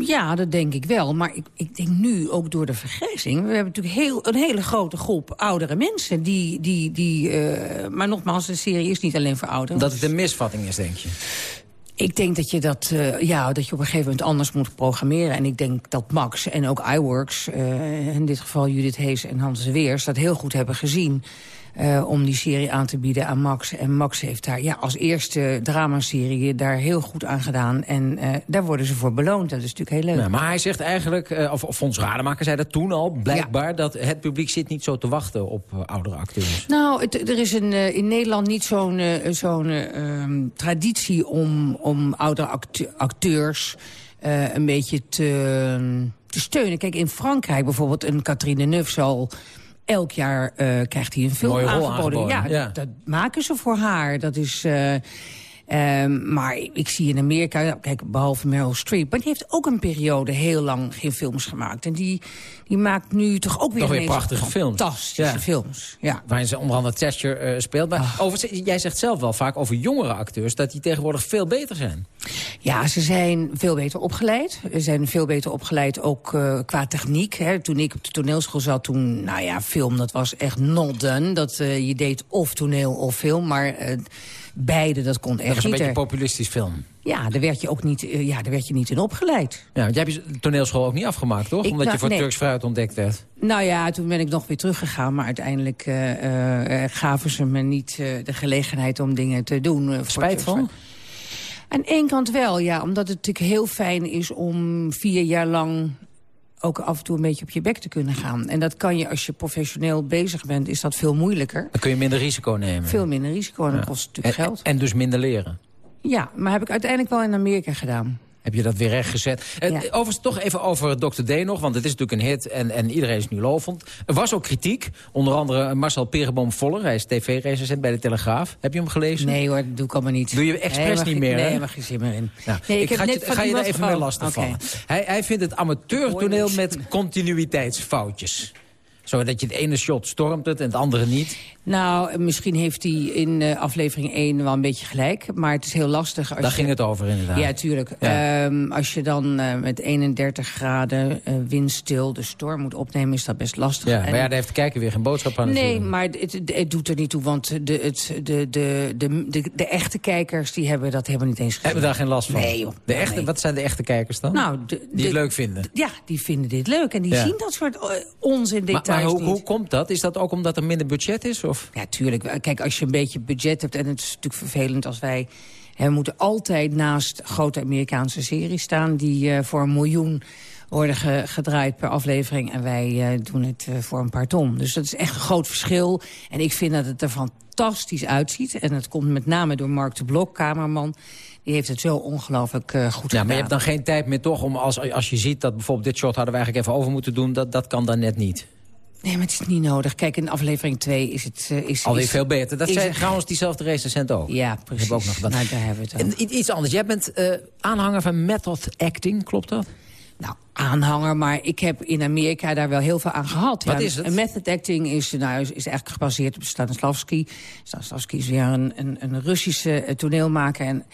Ja, dat denk ik wel. Maar ik, ik denk nu ook door de vergrijzing. We hebben natuurlijk heel, een hele grote groep oudere mensen. Die, die, die, eh, maar nogmaals, de serie is niet alleen voor ouderen. Dat het een misvatting is, denk je? Ik denk dat je dat, eh, ja, dat je op een gegeven moment anders moet programmeren. En ik denk dat Max en ook iWorks, eh, in dit geval Judith Hees en Hans de Weers... dat heel goed hebben gezien. Eh, om die serie aan te bieden aan Max. En Max heeft daar ja, als eerste dramaserie daar heel goed aan gedaan. En eh, daar worden ze voor beloond. Dat is natuurlijk heel leuk. Ja, maar hij zegt eigenlijk, eh, of, of Fons Rademaker zei dat toen al... blijkbaar dat het publiek zit niet zo te wachten op oudere acteurs. Nou, het- er is een, in Nederland niet zo'n zo'n eh, ehm, traditie om, om oudere acte- acteurs een beetje te, te steunen. Kijk, in Frankrijk bijvoorbeeld, een Catherine Neuf zal... Elk jaar eh, krijgt hij een film aangeboden. aangeboden, Ja, ja. Dat, dat maken ze voor haar. Dat is... eh, ehm, maar ik zie in Amerika, ja, kijk, behalve Meryl Streep... maar die heeft ook een periode heel lang geen films gemaakt. En die, die maakt nu toch ook weer, Toch weer prachtige films. fantastische Ja. films. Ja. Waarin ze onder andere Thatcher eh, speelt. Maar over, jij zegt zelf wel vaak over jongere acteurs... dat die tegenwoordig veel beter zijn. Ja, ze zijn veel beter opgeleid. Ze zijn veel beter opgeleid ook eh, qua techniek. Hè. Toen ik op de toneelschool zat, toen, nou ja, film, dat was echt not done. Dat eh, je deed of toneel of film, maar beide, dat kon echt Dat was een niet. beetje een populistisch film. ja, daar werd je ook niet, eh, ja, daar werd je niet in opgeleid. Ja, want jij hebt je toneelschool ook niet afgemaakt, toch? Ik- Omdat je nou, voor nee. Turks fruit ontdekt werd. Nou ja, toen ben ik nog weer teruggegaan. Maar uiteindelijk eh, eh, gaven ze me niet de gelegenheid om dingen te doen. Spijt van? Aan één kant wel, ja. Omdat het natuurlijk heel fijn is om vier jaar lang ook af en toe een beetje op je bek te kunnen gaan. En dat kan je als je professioneel bezig bent, is dat veel moeilijker. Dan kun je minder risico nemen. Veel minder risico en dat kost natuurlijk en, geld. En dus minder leren. Ja, maar heb ik uiteindelijk wel in Amerika gedaan. Heb je dat weer rechtgezet. Eh, Ja. Overigens toch even over Dr. D nog, want het is natuurlijk een hit en, en iedereen is nu lovend. Er was ook kritiek, onder andere Marcel Perenboom-Voller. Hij is tv-recensent bij de Telegraaf. Heb je hem gelezen? Nee hoor, dat doe ik allemaal niet. Doe je expres Nee, niet meer, Nee, hè? helemaal geen zin meer in. Nou, Nee, ik ga, je, van ga je daar even mee lastig oké. vallen. Hij, hij vindt het amateurtoneel met continuïteitsfoutjes. Zodat je het ene shot stormt het en het andere niet. Nou, misschien heeft hij in eh, aflevering 1 wel een beetje gelijk. Maar het is heel lastig. Als Daar je... ging het over inderdaad. Ja, tuurlijk. Ja. Ehm, als je dan eh, met 31 graden eh, windstil de storm moet opnemen... is dat best lastig. Ja, En- maar ja, daar heeft de kijker weer geen boodschap aan Nee, natuurlijk. maar het, het, doet er niet toe. Want de, het, de, de, de, de, de echte kijkers die hebben dat helemaal niet eens gezien. Hebben daar geen last van? Nee, joh. De echte, Wat zijn de echte kijkers dan? Nou, de- die de- het leuk vinden? Ja, die vinden dit leuk. En die Ja. zien dat soort onzin Maar, details maar hoe, niet. hoe komt dat? Is dat ook omdat er minder budget is? Of? Ja, tuurlijk. Kijk, als je een beetje budget hebt... en het is natuurlijk vervelend als wij... hè, we moeten altijd naast grote Amerikaanse series staan... die eh, voor een miljoen worden ge- gedraaid per aflevering... en wij eh, doen het eh, voor een paar ton. Dus dat is echt een groot verschil. En ik vind dat het er fantastisch uitziet. En dat komt met name door Mark de Blok, cameraman. Die heeft het zo ongelooflijk eh, goed Ja, gedaan. maar je hebt dan geen tijd meer toch om als, als je ziet dat bijvoorbeeld dit shot hadden we eigenlijk even over moeten doen. Dat, dat kan dan net niet. Nee, maar het is niet nodig. Kijk, in aflevering 2 is het... eh, is, Alweer is- veel beter. Dat het- trouwens diezelfde recensent ook. Ja, precies. Heb ook nog wat. Nou, daar hebben we het over. En i- iets anders. Jij bent eh, aanhanger van method acting, klopt dat? Nou, aanhanger, maar ik heb in Amerika daar wel heel veel aan gehad. Wat ja, is het? Method acting is, nou, is, is eigenlijk gebaseerd op Stanislavski. Stanislavski is weer een, een, een Russische eh, toneelmaker. En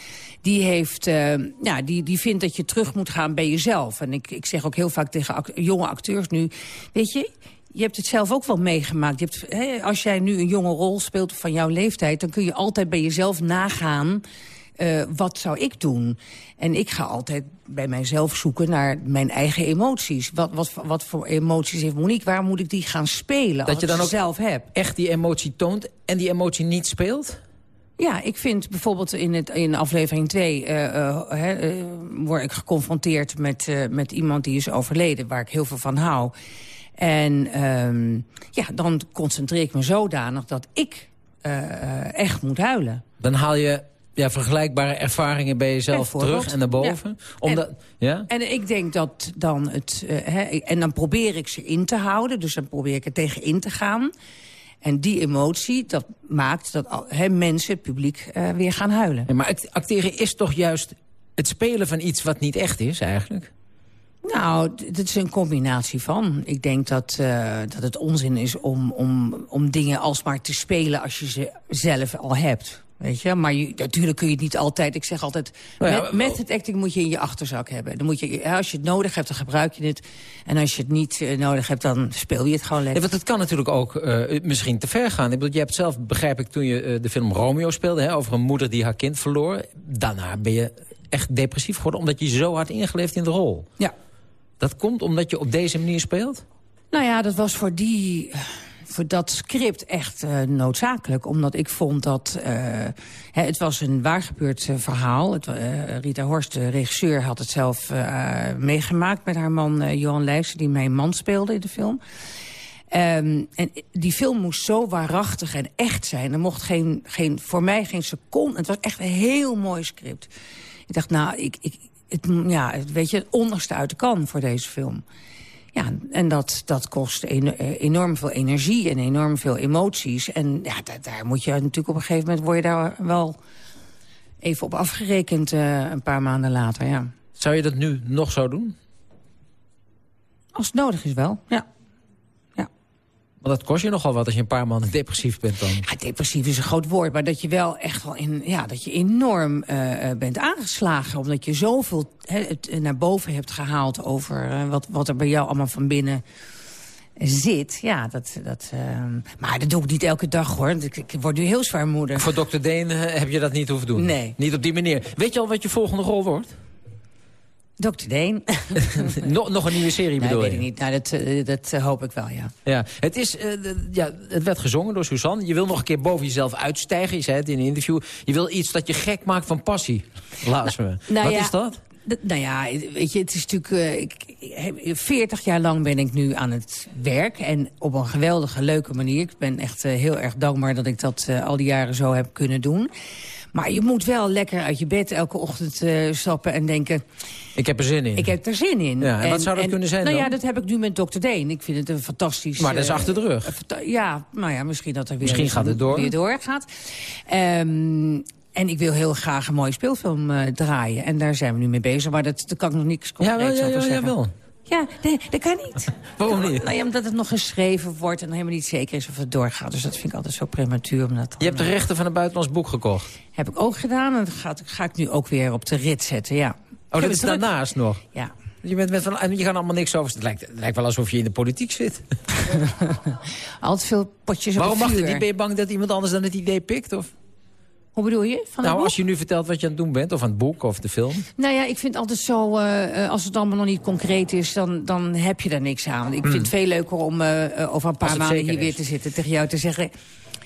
die, heeft, eh, ja, die, die vindt dat je terug moet gaan bij jezelf. En ik, ik zeg ook heel vaak tegen act- jonge acteurs nu... weet je, je hebt het zelf ook wel meegemaakt. Je hebt, hè, als jij nu een jonge rol speelt van jouw leeftijd... dan kun je altijd bij jezelf nagaan... eh, wat zou ik doen? En ik ga altijd bij mijzelf zoeken naar mijn eigen emoties. Wat, wat, voor- wat voor emoties heeft Monique? Waar moet ik die gaan spelen Dat als je ik dan ze ook zelf heb? echt die emotie toont en die emotie niet speelt? Ja, ik vind bijvoorbeeld in, het, in aflevering 2... word ik geconfronteerd met, eh, met iemand die is overleden... waar ik heel veel van hou. En ehm, ja, dan concentreer ik me zodanig dat ik eh, echt moet huilen. Dan haal je ja, vergelijkbare ervaringen bij jezelf terug en naar boven. Ja. Omdat, En- ja? En ik denk dat dan het... eh, en dan probeer ik ze in te houden. Dus dan probeer ik er tegen in te gaan. En die emotie, dat maakt dat mensen, het publiek, eh, weer gaan huilen. Ja, maar act- acteren is toch juist het spelen van iets wat niet echt is eigenlijk? Nou, het is een combinatie van. Ik denk dat, eh, dat het onzin is om, om, om dingen alsmaar te spelen... als je ze zelf al hebt. Weet je? Maar je, natuurlijk kun je het niet altijd... Ik zeg altijd, Nou ja, met, met het acting moet je in je achterzak hebben. Dan moet je, als je het nodig hebt, dan gebruik je het. En als je het niet eh, nodig hebt, dan speel je het gewoon Ja, lekker. want het kan natuurlijk ook eh, misschien te ver gaan. Ik bedoel, je hebt zelf, begrijp ik, toen je de film Romeo speelde... Hè, over een moeder die haar kind verloor... daarna ben je echt depressief geworden... omdat je zo hard ingeleefd in de rol. Ja. Dat komt omdat je op deze manier speelt? Nou ja, dat was voor die, voor dat script echt eh, noodzakelijk. Omdat ik vond dat... eh, hè, het was een waargebeurd eh, verhaal. Het, Rita Horst, de regisseur, had het zelf meegemaakt... met haar man Johan Leijsen, die mijn man speelde in de film. Ehm, en die film moest zo waarachtig en echt zijn. Er mocht geen, geen, voor mij geen seconde... Het was echt een heel mooi script. Ik dacht, nou, ik, ik, het, ja, weet je, het onderste uit de kan voor deze film. Ja, en dat, dat kost eh, enorm veel energie en enorm veel emoties. En ja, da- daar moet je natuurlijk op een gegeven moment... word je daar wel even op afgerekend eh, een paar maanden later, ja. Zou je dat nu nog zo doen? Als het nodig is wel, ja. Want dat kost je nogal wat als je een paar maanden depressief bent dan. Ja, depressief is een groot woord, maar dat je wel echt wel in, ja, dat je enorm eh, eh, bent aangeslagen. Omdat je zoveel het, eh, naar boven hebt gehaald over wat, wat er bij jou allemaal van binnen zit. Ja, dat, dat, maar dat doe ik niet elke dag hoor. Ik, ik word nu heel zwaarmoedig. Voor Dr. Deen heb je dat niet hoeven doen? Nee. Niet op die manier. Weet je al wat je volgende rol wordt? Dr. Deen. nog, nog een nieuwe serie Nee, bedoel weet je? ik niet. Nou, dat, eh, dat eh, hoop ik wel, ja. Ja, het, is, eh, ja, het werd gezongen door Suzanne. Je wil nog een keer boven jezelf uitstijgen. Je zei het in een interview. Je wil iets dat je gek maakt van passie. Laten we. Nou Wat ja, is dat? Nou ja, weet je, het is natuurlijk... ik, ik heb- 40 jaar lang ben ik nu aan het werk. En op een geweldige, leuke manier. Ik ben echt heel erg dankbaar dat ik dat al die jaren zo heb kunnen doen. Maar je moet wel lekker uit je bed elke ochtend eh, stappen en denken... Ik heb er zin in. Ik heb er zin in. Ja, en wat zou dat kunnen zijn Nou dan? ja, dat heb ik nu met Dr. Deen. Ik vind het een fantastisch... Maar dat is eh, achter de rug. Ja, nou ja, misschien dat er weer... Misschien gaat het door. Weer doorgaat. Ehm, en ik wil heel graag een mooie speelfilm eh, draaien. En daar zijn we nu mee bezig. Maar dat, daar kan ik nog niks Ja, wel, concreets ja, over ja, zeggen. jawel. Ja, nee, dat kan niet. Waarom niet? Nou ja, omdat het nog geschreven wordt en nog helemaal niet zeker is of het doorgaat. Dus dat vind ik altijd zo prematuur. Om dat Je hebt de rechten van een buitenlands boek gekocht. heb ik ook gedaan en dat ga, ga ik nu ook weer op de rit zetten, ja. Oh, dat is daarnaast nog? Ja. Je, bent met van, je kan allemaal niks over... Het lijkt, het lijkt wel alsof je in de politiek zit. Altijd veel potjes op Waarom mag het niet? Ben je bang dat iemand anders dan het idee pikt? Of? Hoe bedoel je? Van nou, als je nu vertelt wat je aan het doen bent, of aan het boek of de film. Nou ja, ik vind altijd zo, eh, als het allemaal nog niet concreet is, dan, dan heb je daar niks aan. Ik vind het veel leuker om eh, eh, over een paar maanden hier weer te zitten tegen jou te zeggen,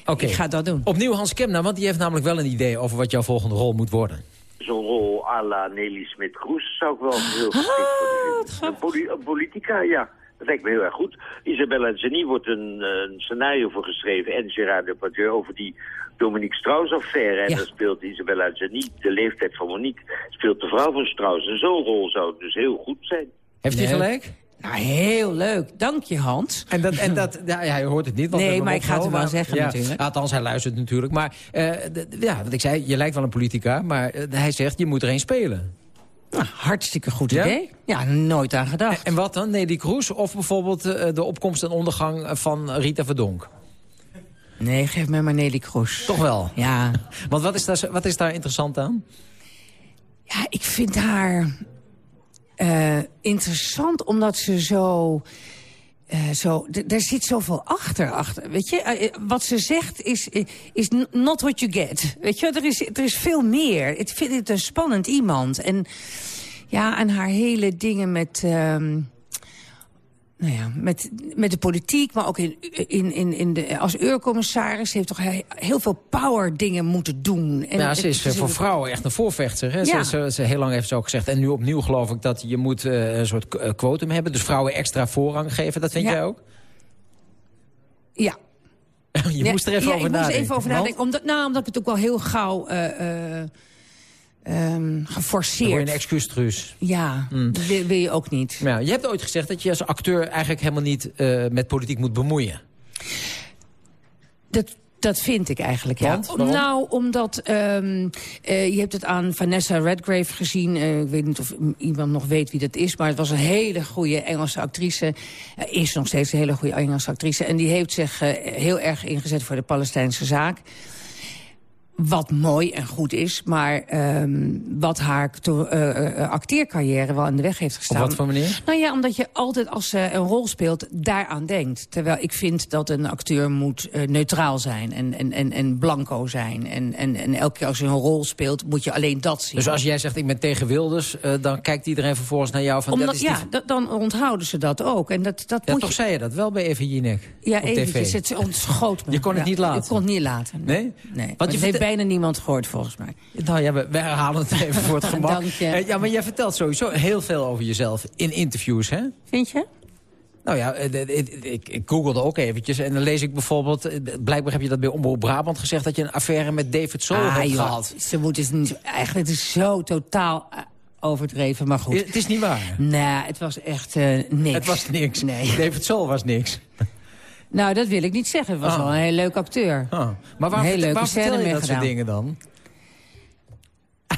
Oké. ik ga dat doen. Opnieuw Hans Kemna, want die heeft namelijk wel een idee over wat jouw volgende rol moet worden. Zo'n rol à la Nelly Smit-Kroes zou ik wel heel geschikt. Een, poli- een politica, ja. Dat lijkt me heel erg goed. Isabella Zeni wordt een, een scenario voor geschreven en Gérard Depardieu over die Dominique Strauss-affaire. En Ja. dan speelt Isabella Zeni, de leeftijd van Monique, speelt de vrouw van Strauss. En zo'n rol zou dus heel goed zijn. Heeft hij gelijk? Nou, heel leuk. Dank je, Hans. En dat, en dat ja, je hoort het niet. Want Nee, maar ik ga het wel zeggen ja, natuurlijk. Althans, hij luistert natuurlijk. Maar eh, ja, wat ik zei, je lijkt wel een politica. Maar eh, hij zegt, je moet er een spelen. Nou, hartstikke goed Ja? idee. Ja, nooit aan gedacht. En wat dan? Nelly Kroes of bijvoorbeeld eh, de opkomst en ondergang van Rita Verdonk? Nee, geef mij maar Nelly Kroes. Toch wel? Ja. Want wat is daar, wat is daar interessant aan? Ja, ik vind haar eh, interessant omdat ze zo... eh, zo daar zit zoveel achter, achter. Weet je, Eh, wat ze zegt is, is not what you get. Weet je, er is, er is veel meer. Ik vind het een spannend iemand. En ja, en haar hele dingen met... ehm, nou ja, met, met de politiek, maar ook in, in, in, in de, als eurocommissaris... heeft toch he- heel veel power dingen moeten doen. En ja, ze is eh, voor vrouwen echt een voorvechter. Hè? Ja. Ze, ze, ze- heel lang heeft ze ook gezegd. En nu opnieuw geloof ik dat je moet eh, een soort eh, quotum hebben. Dus vrouwen extra voorrang geven. Dat vind Ja. jij ook? Ja. je Ja, moest er even ja, over ik nadenken. moest even over nadenken. Omdat, nou, omdat het ook wel heel gauw Dan je geforceerd... een excuustruus. Ja, Mm. dat wil, wil je ook niet. Ja, je hebt ooit gezegd dat je als acteur eigenlijk helemaal niet eh, met politiek moet bemoeien. Dat, dat vind ik eigenlijk, ja. Nou, omdat ehm, eh, je hebt het aan Vanessa Redgrave gezien. Eh, ik weet niet of iemand nog weet wie dat is... maar het was een hele goede Engelse actrice. Is nog steeds een hele goede Engelse actrice. En die heeft zich heel erg ingezet voor de Palestijnse zaak. Wat mooi en goed is, maar ehm, wat haar acto- eh, eh, acteercarrière wel in de weg heeft gestaan. Op wat voor manier? Nou ja, omdat je altijd als ze een rol speelt daaraan denkt. Terwijl ik vind dat een acteur moet eh, neutraal zijn en, en, en, en blanco zijn. En, en, en elke keer als je een rol speelt, moet je alleen dat zien. Dus als jij zegt, ik ben tegen Wilders... eh, dan kijkt iedereen vervolgens naar jou van... Omdat, dat is ja, da- dan onthouden ze dat ook. En dat, dat Ja, moet toch je... zei je dat wel bij Eva Jinek Ja, op eventjes. tv. Het ontschoot me. Je kon het Ja, niet laten? Ik kon het niet laten. Nee? Nee. Want je bijna niemand gehoord, volgens mij. Nou ja, we, we herhalen het even voor het gemak. Dank je. Eh, Ja, maar jij vertelt sowieso heel veel over jezelf in interviews, hè? Vind je? Nou ja, eh, eh, ik, ik googelde ook eventjes en dan lees ik bijvoorbeeld... blijkbaar heb je dat bij Omroep Brabant gezegd... dat je een affaire met David Soul hebt Ah, joh, gehad. Ze moeten het niet... Eigenlijk het is zo totaal overdreven, maar goed. Het is niet waar. Nee, het was echt niks. Het was niks. Nee. David Soul was niks. Nou, dat wil ik niet zeggen. Het was Ah. wel een heel leuk acteur. Ah. Maar waarom, heel vertel- leuke je dat soort gedaan. dingen dan?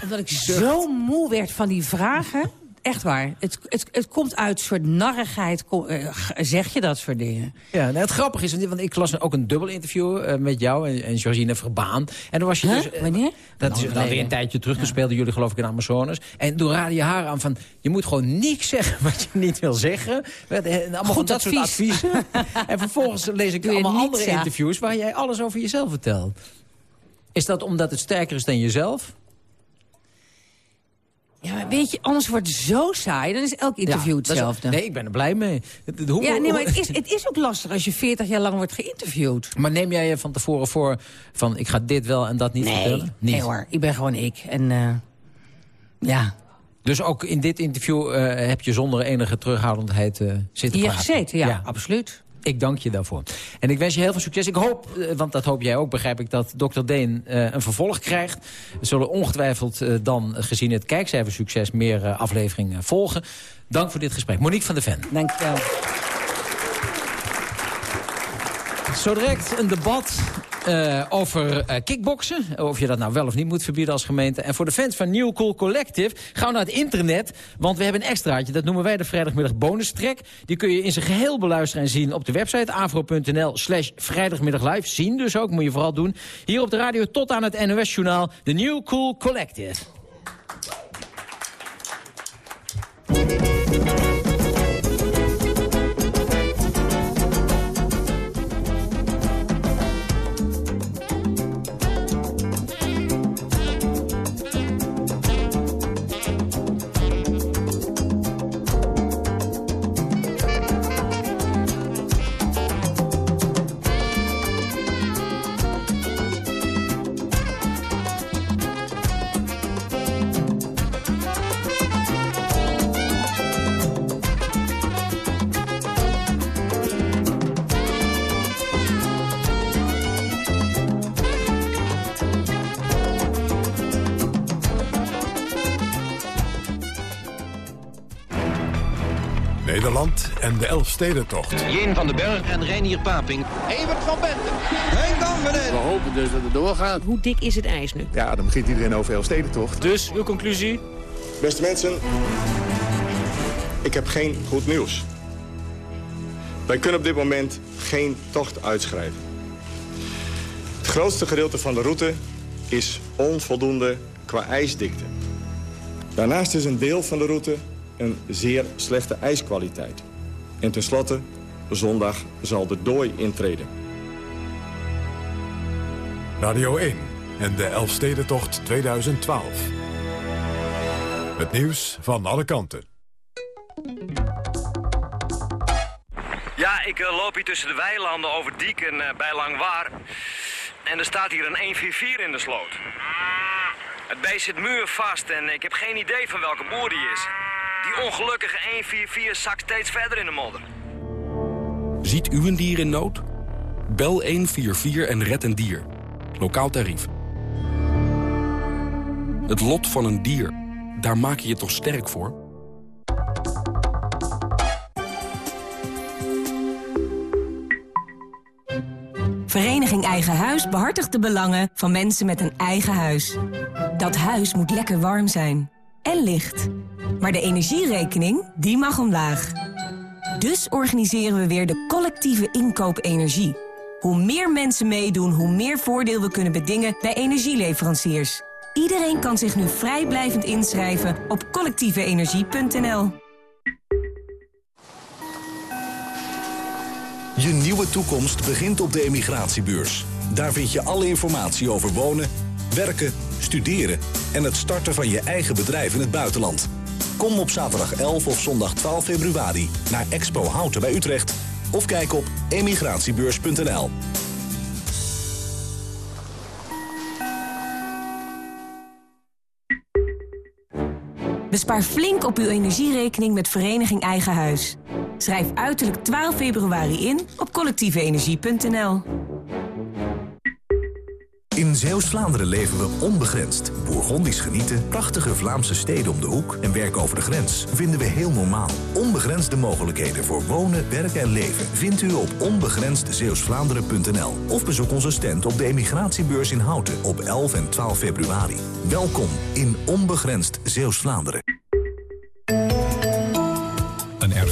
Omdat ik zo moe werd van die vragen. Echt waar. Het, het, het komt uit een soort narrigheid. Kom- eh, zeg je dat soort dingen? Ja, nou, het grappige is, want ik las ook een dubbel interview eh, met jou en, en Georgine Verbaan. En dan was je Huh? dus... eh, Wanneer? Dat is alweer geleden. een tijdje terug. Toen speelden jullie geloof ik in Amazones. En toen raadde je haar aan van... je moet gewoon niks zeggen wat je niet wil zeggen. Met, eh, allemaal van Goed dat soort advies. adviezen. en vervolgens lees ik allemaal niets, andere ja. interviews... waar jij alles over jezelf vertelt. Is dat omdat het sterker is dan jezelf? Ja, maar weet je, anders wordt het zo saai. Dan is elk interview Ja, dat is- hetzelfde. nee, ik ben er blij mee. Het- het- hoe- ja, nee, maar het is, het is ook lastig als je 40 jaar lang wordt geïnterviewd. Maar neem jij je van tevoren voor van ik ga dit wel en dat niet Nee, vertellen? nee hoor. Ik ben gewoon ik. En eh, ja, Dus ook in dit interview eh, heb je zonder enige terughoudendheid eh zitten hier praten? gezeten. Ja, absoluut. Ik dank je daarvoor. En ik wens je heel veel succes. Ik hoop, eh, want dat hoop jij ook, begrijp ik, dat Dr. Deen eh, een vervolg krijgt. Er zullen ongetwijfeld eh, dan, gezien het kijkcijfersucces, meer afleveringen volgen. Dank voor dit gesprek. Monique van der Ven. Dank je wel. Zo direct een debat eh, over eh, kickboksen. Of je dat nou wel of niet moet verbieden als gemeente. En voor de fans van New Cool Collective, ga naar het internet. Want we hebben een extraatje, dat noemen wij de vrijdagmiddag bonus track. Die kun je in zijn geheel beluisteren en zien op de website afro.nl slash vrijdagmiddag live. Zien dus ook, moet je vooral doen. Hier op de radio tot aan het NOS-journaal, de New Cool Collective. En de Elfstedentocht. Jeen van den Berg en Reinier Paping. Evert van Benten. Henk Danvenen. We hopen dus dat het doorgaat. Hoe dik is het ijs nu? Ja, dan begint iedereen over Elfstedentocht. Dus, uw conclusie? Beste mensen, ik heb geen goed nieuws. Wij kunnen op dit moment geen tocht uitschrijven. Het grootste gedeelte van de route is onvoldoende qua ijsdikte. Daarnaast is een deel van de route een zeer slechte ijskwaliteit. En tenslotte, zondag zal de dooi intreden. Radio 1 en de Elfstedentocht 2012. Het nieuws van alle kanten. Ja, ik eh, loop hier tussen de weilanden over Dieken uh, bij Langwaar. En er staat hier een 144 in de sloot. Het beest zit muurvast en ik heb geen idee van welke boer die is. Die ongelukkige 144 zakt steeds verder in de modder. Ziet u een dier in nood? Bel 144 en red een dier. Lokaal tarief. Het lot van een dier, daar maak je je toch sterk voor? Vereniging Eigen Huis behartigt de belangen van mensen met een eigen huis. Dat huis moet lekker warm zijn. En licht. Maar de energierekening, die mag omlaag. Dus organiseren we weer de collectieve inkoop energie. Hoe meer mensen meedoen, hoe meer voordeel we kunnen bedingen bij energieleveranciers. Iedereen kan zich nu vrijblijvend inschrijven op collectieveenergie.nl. Je nieuwe toekomst begint op de emigratiebeurs. Daar vind je alle informatie over wonen, werken, studeren... en het starten van je eigen bedrijf in het buitenland. Kom op zaterdag 11 of zondag 12 februari naar Expo Houten bij Utrecht... of kijk op emigratiebeurs.nl. Bespaar flink op uw energierekening met Vereniging Eigen Huis. Schrijf uiterlijk 12 februari in op collectieveenergie.nl. In Zeeuws-Vlaanderen leven we onbegrensd. Bourgondisch genieten, prachtige Vlaamse steden om de hoek... en werken over de grens vinden we heel normaal. Onbegrensde mogelijkheden voor wonen, werken en leven... vindt u op onbegrensdzeeuwsvlaanderen.nl. Of bezoek onze stand op de emigratiebeurs in Houten op 11 en 12 februari. Welkom in Onbegrensd Zeeuws-Vlaanderen.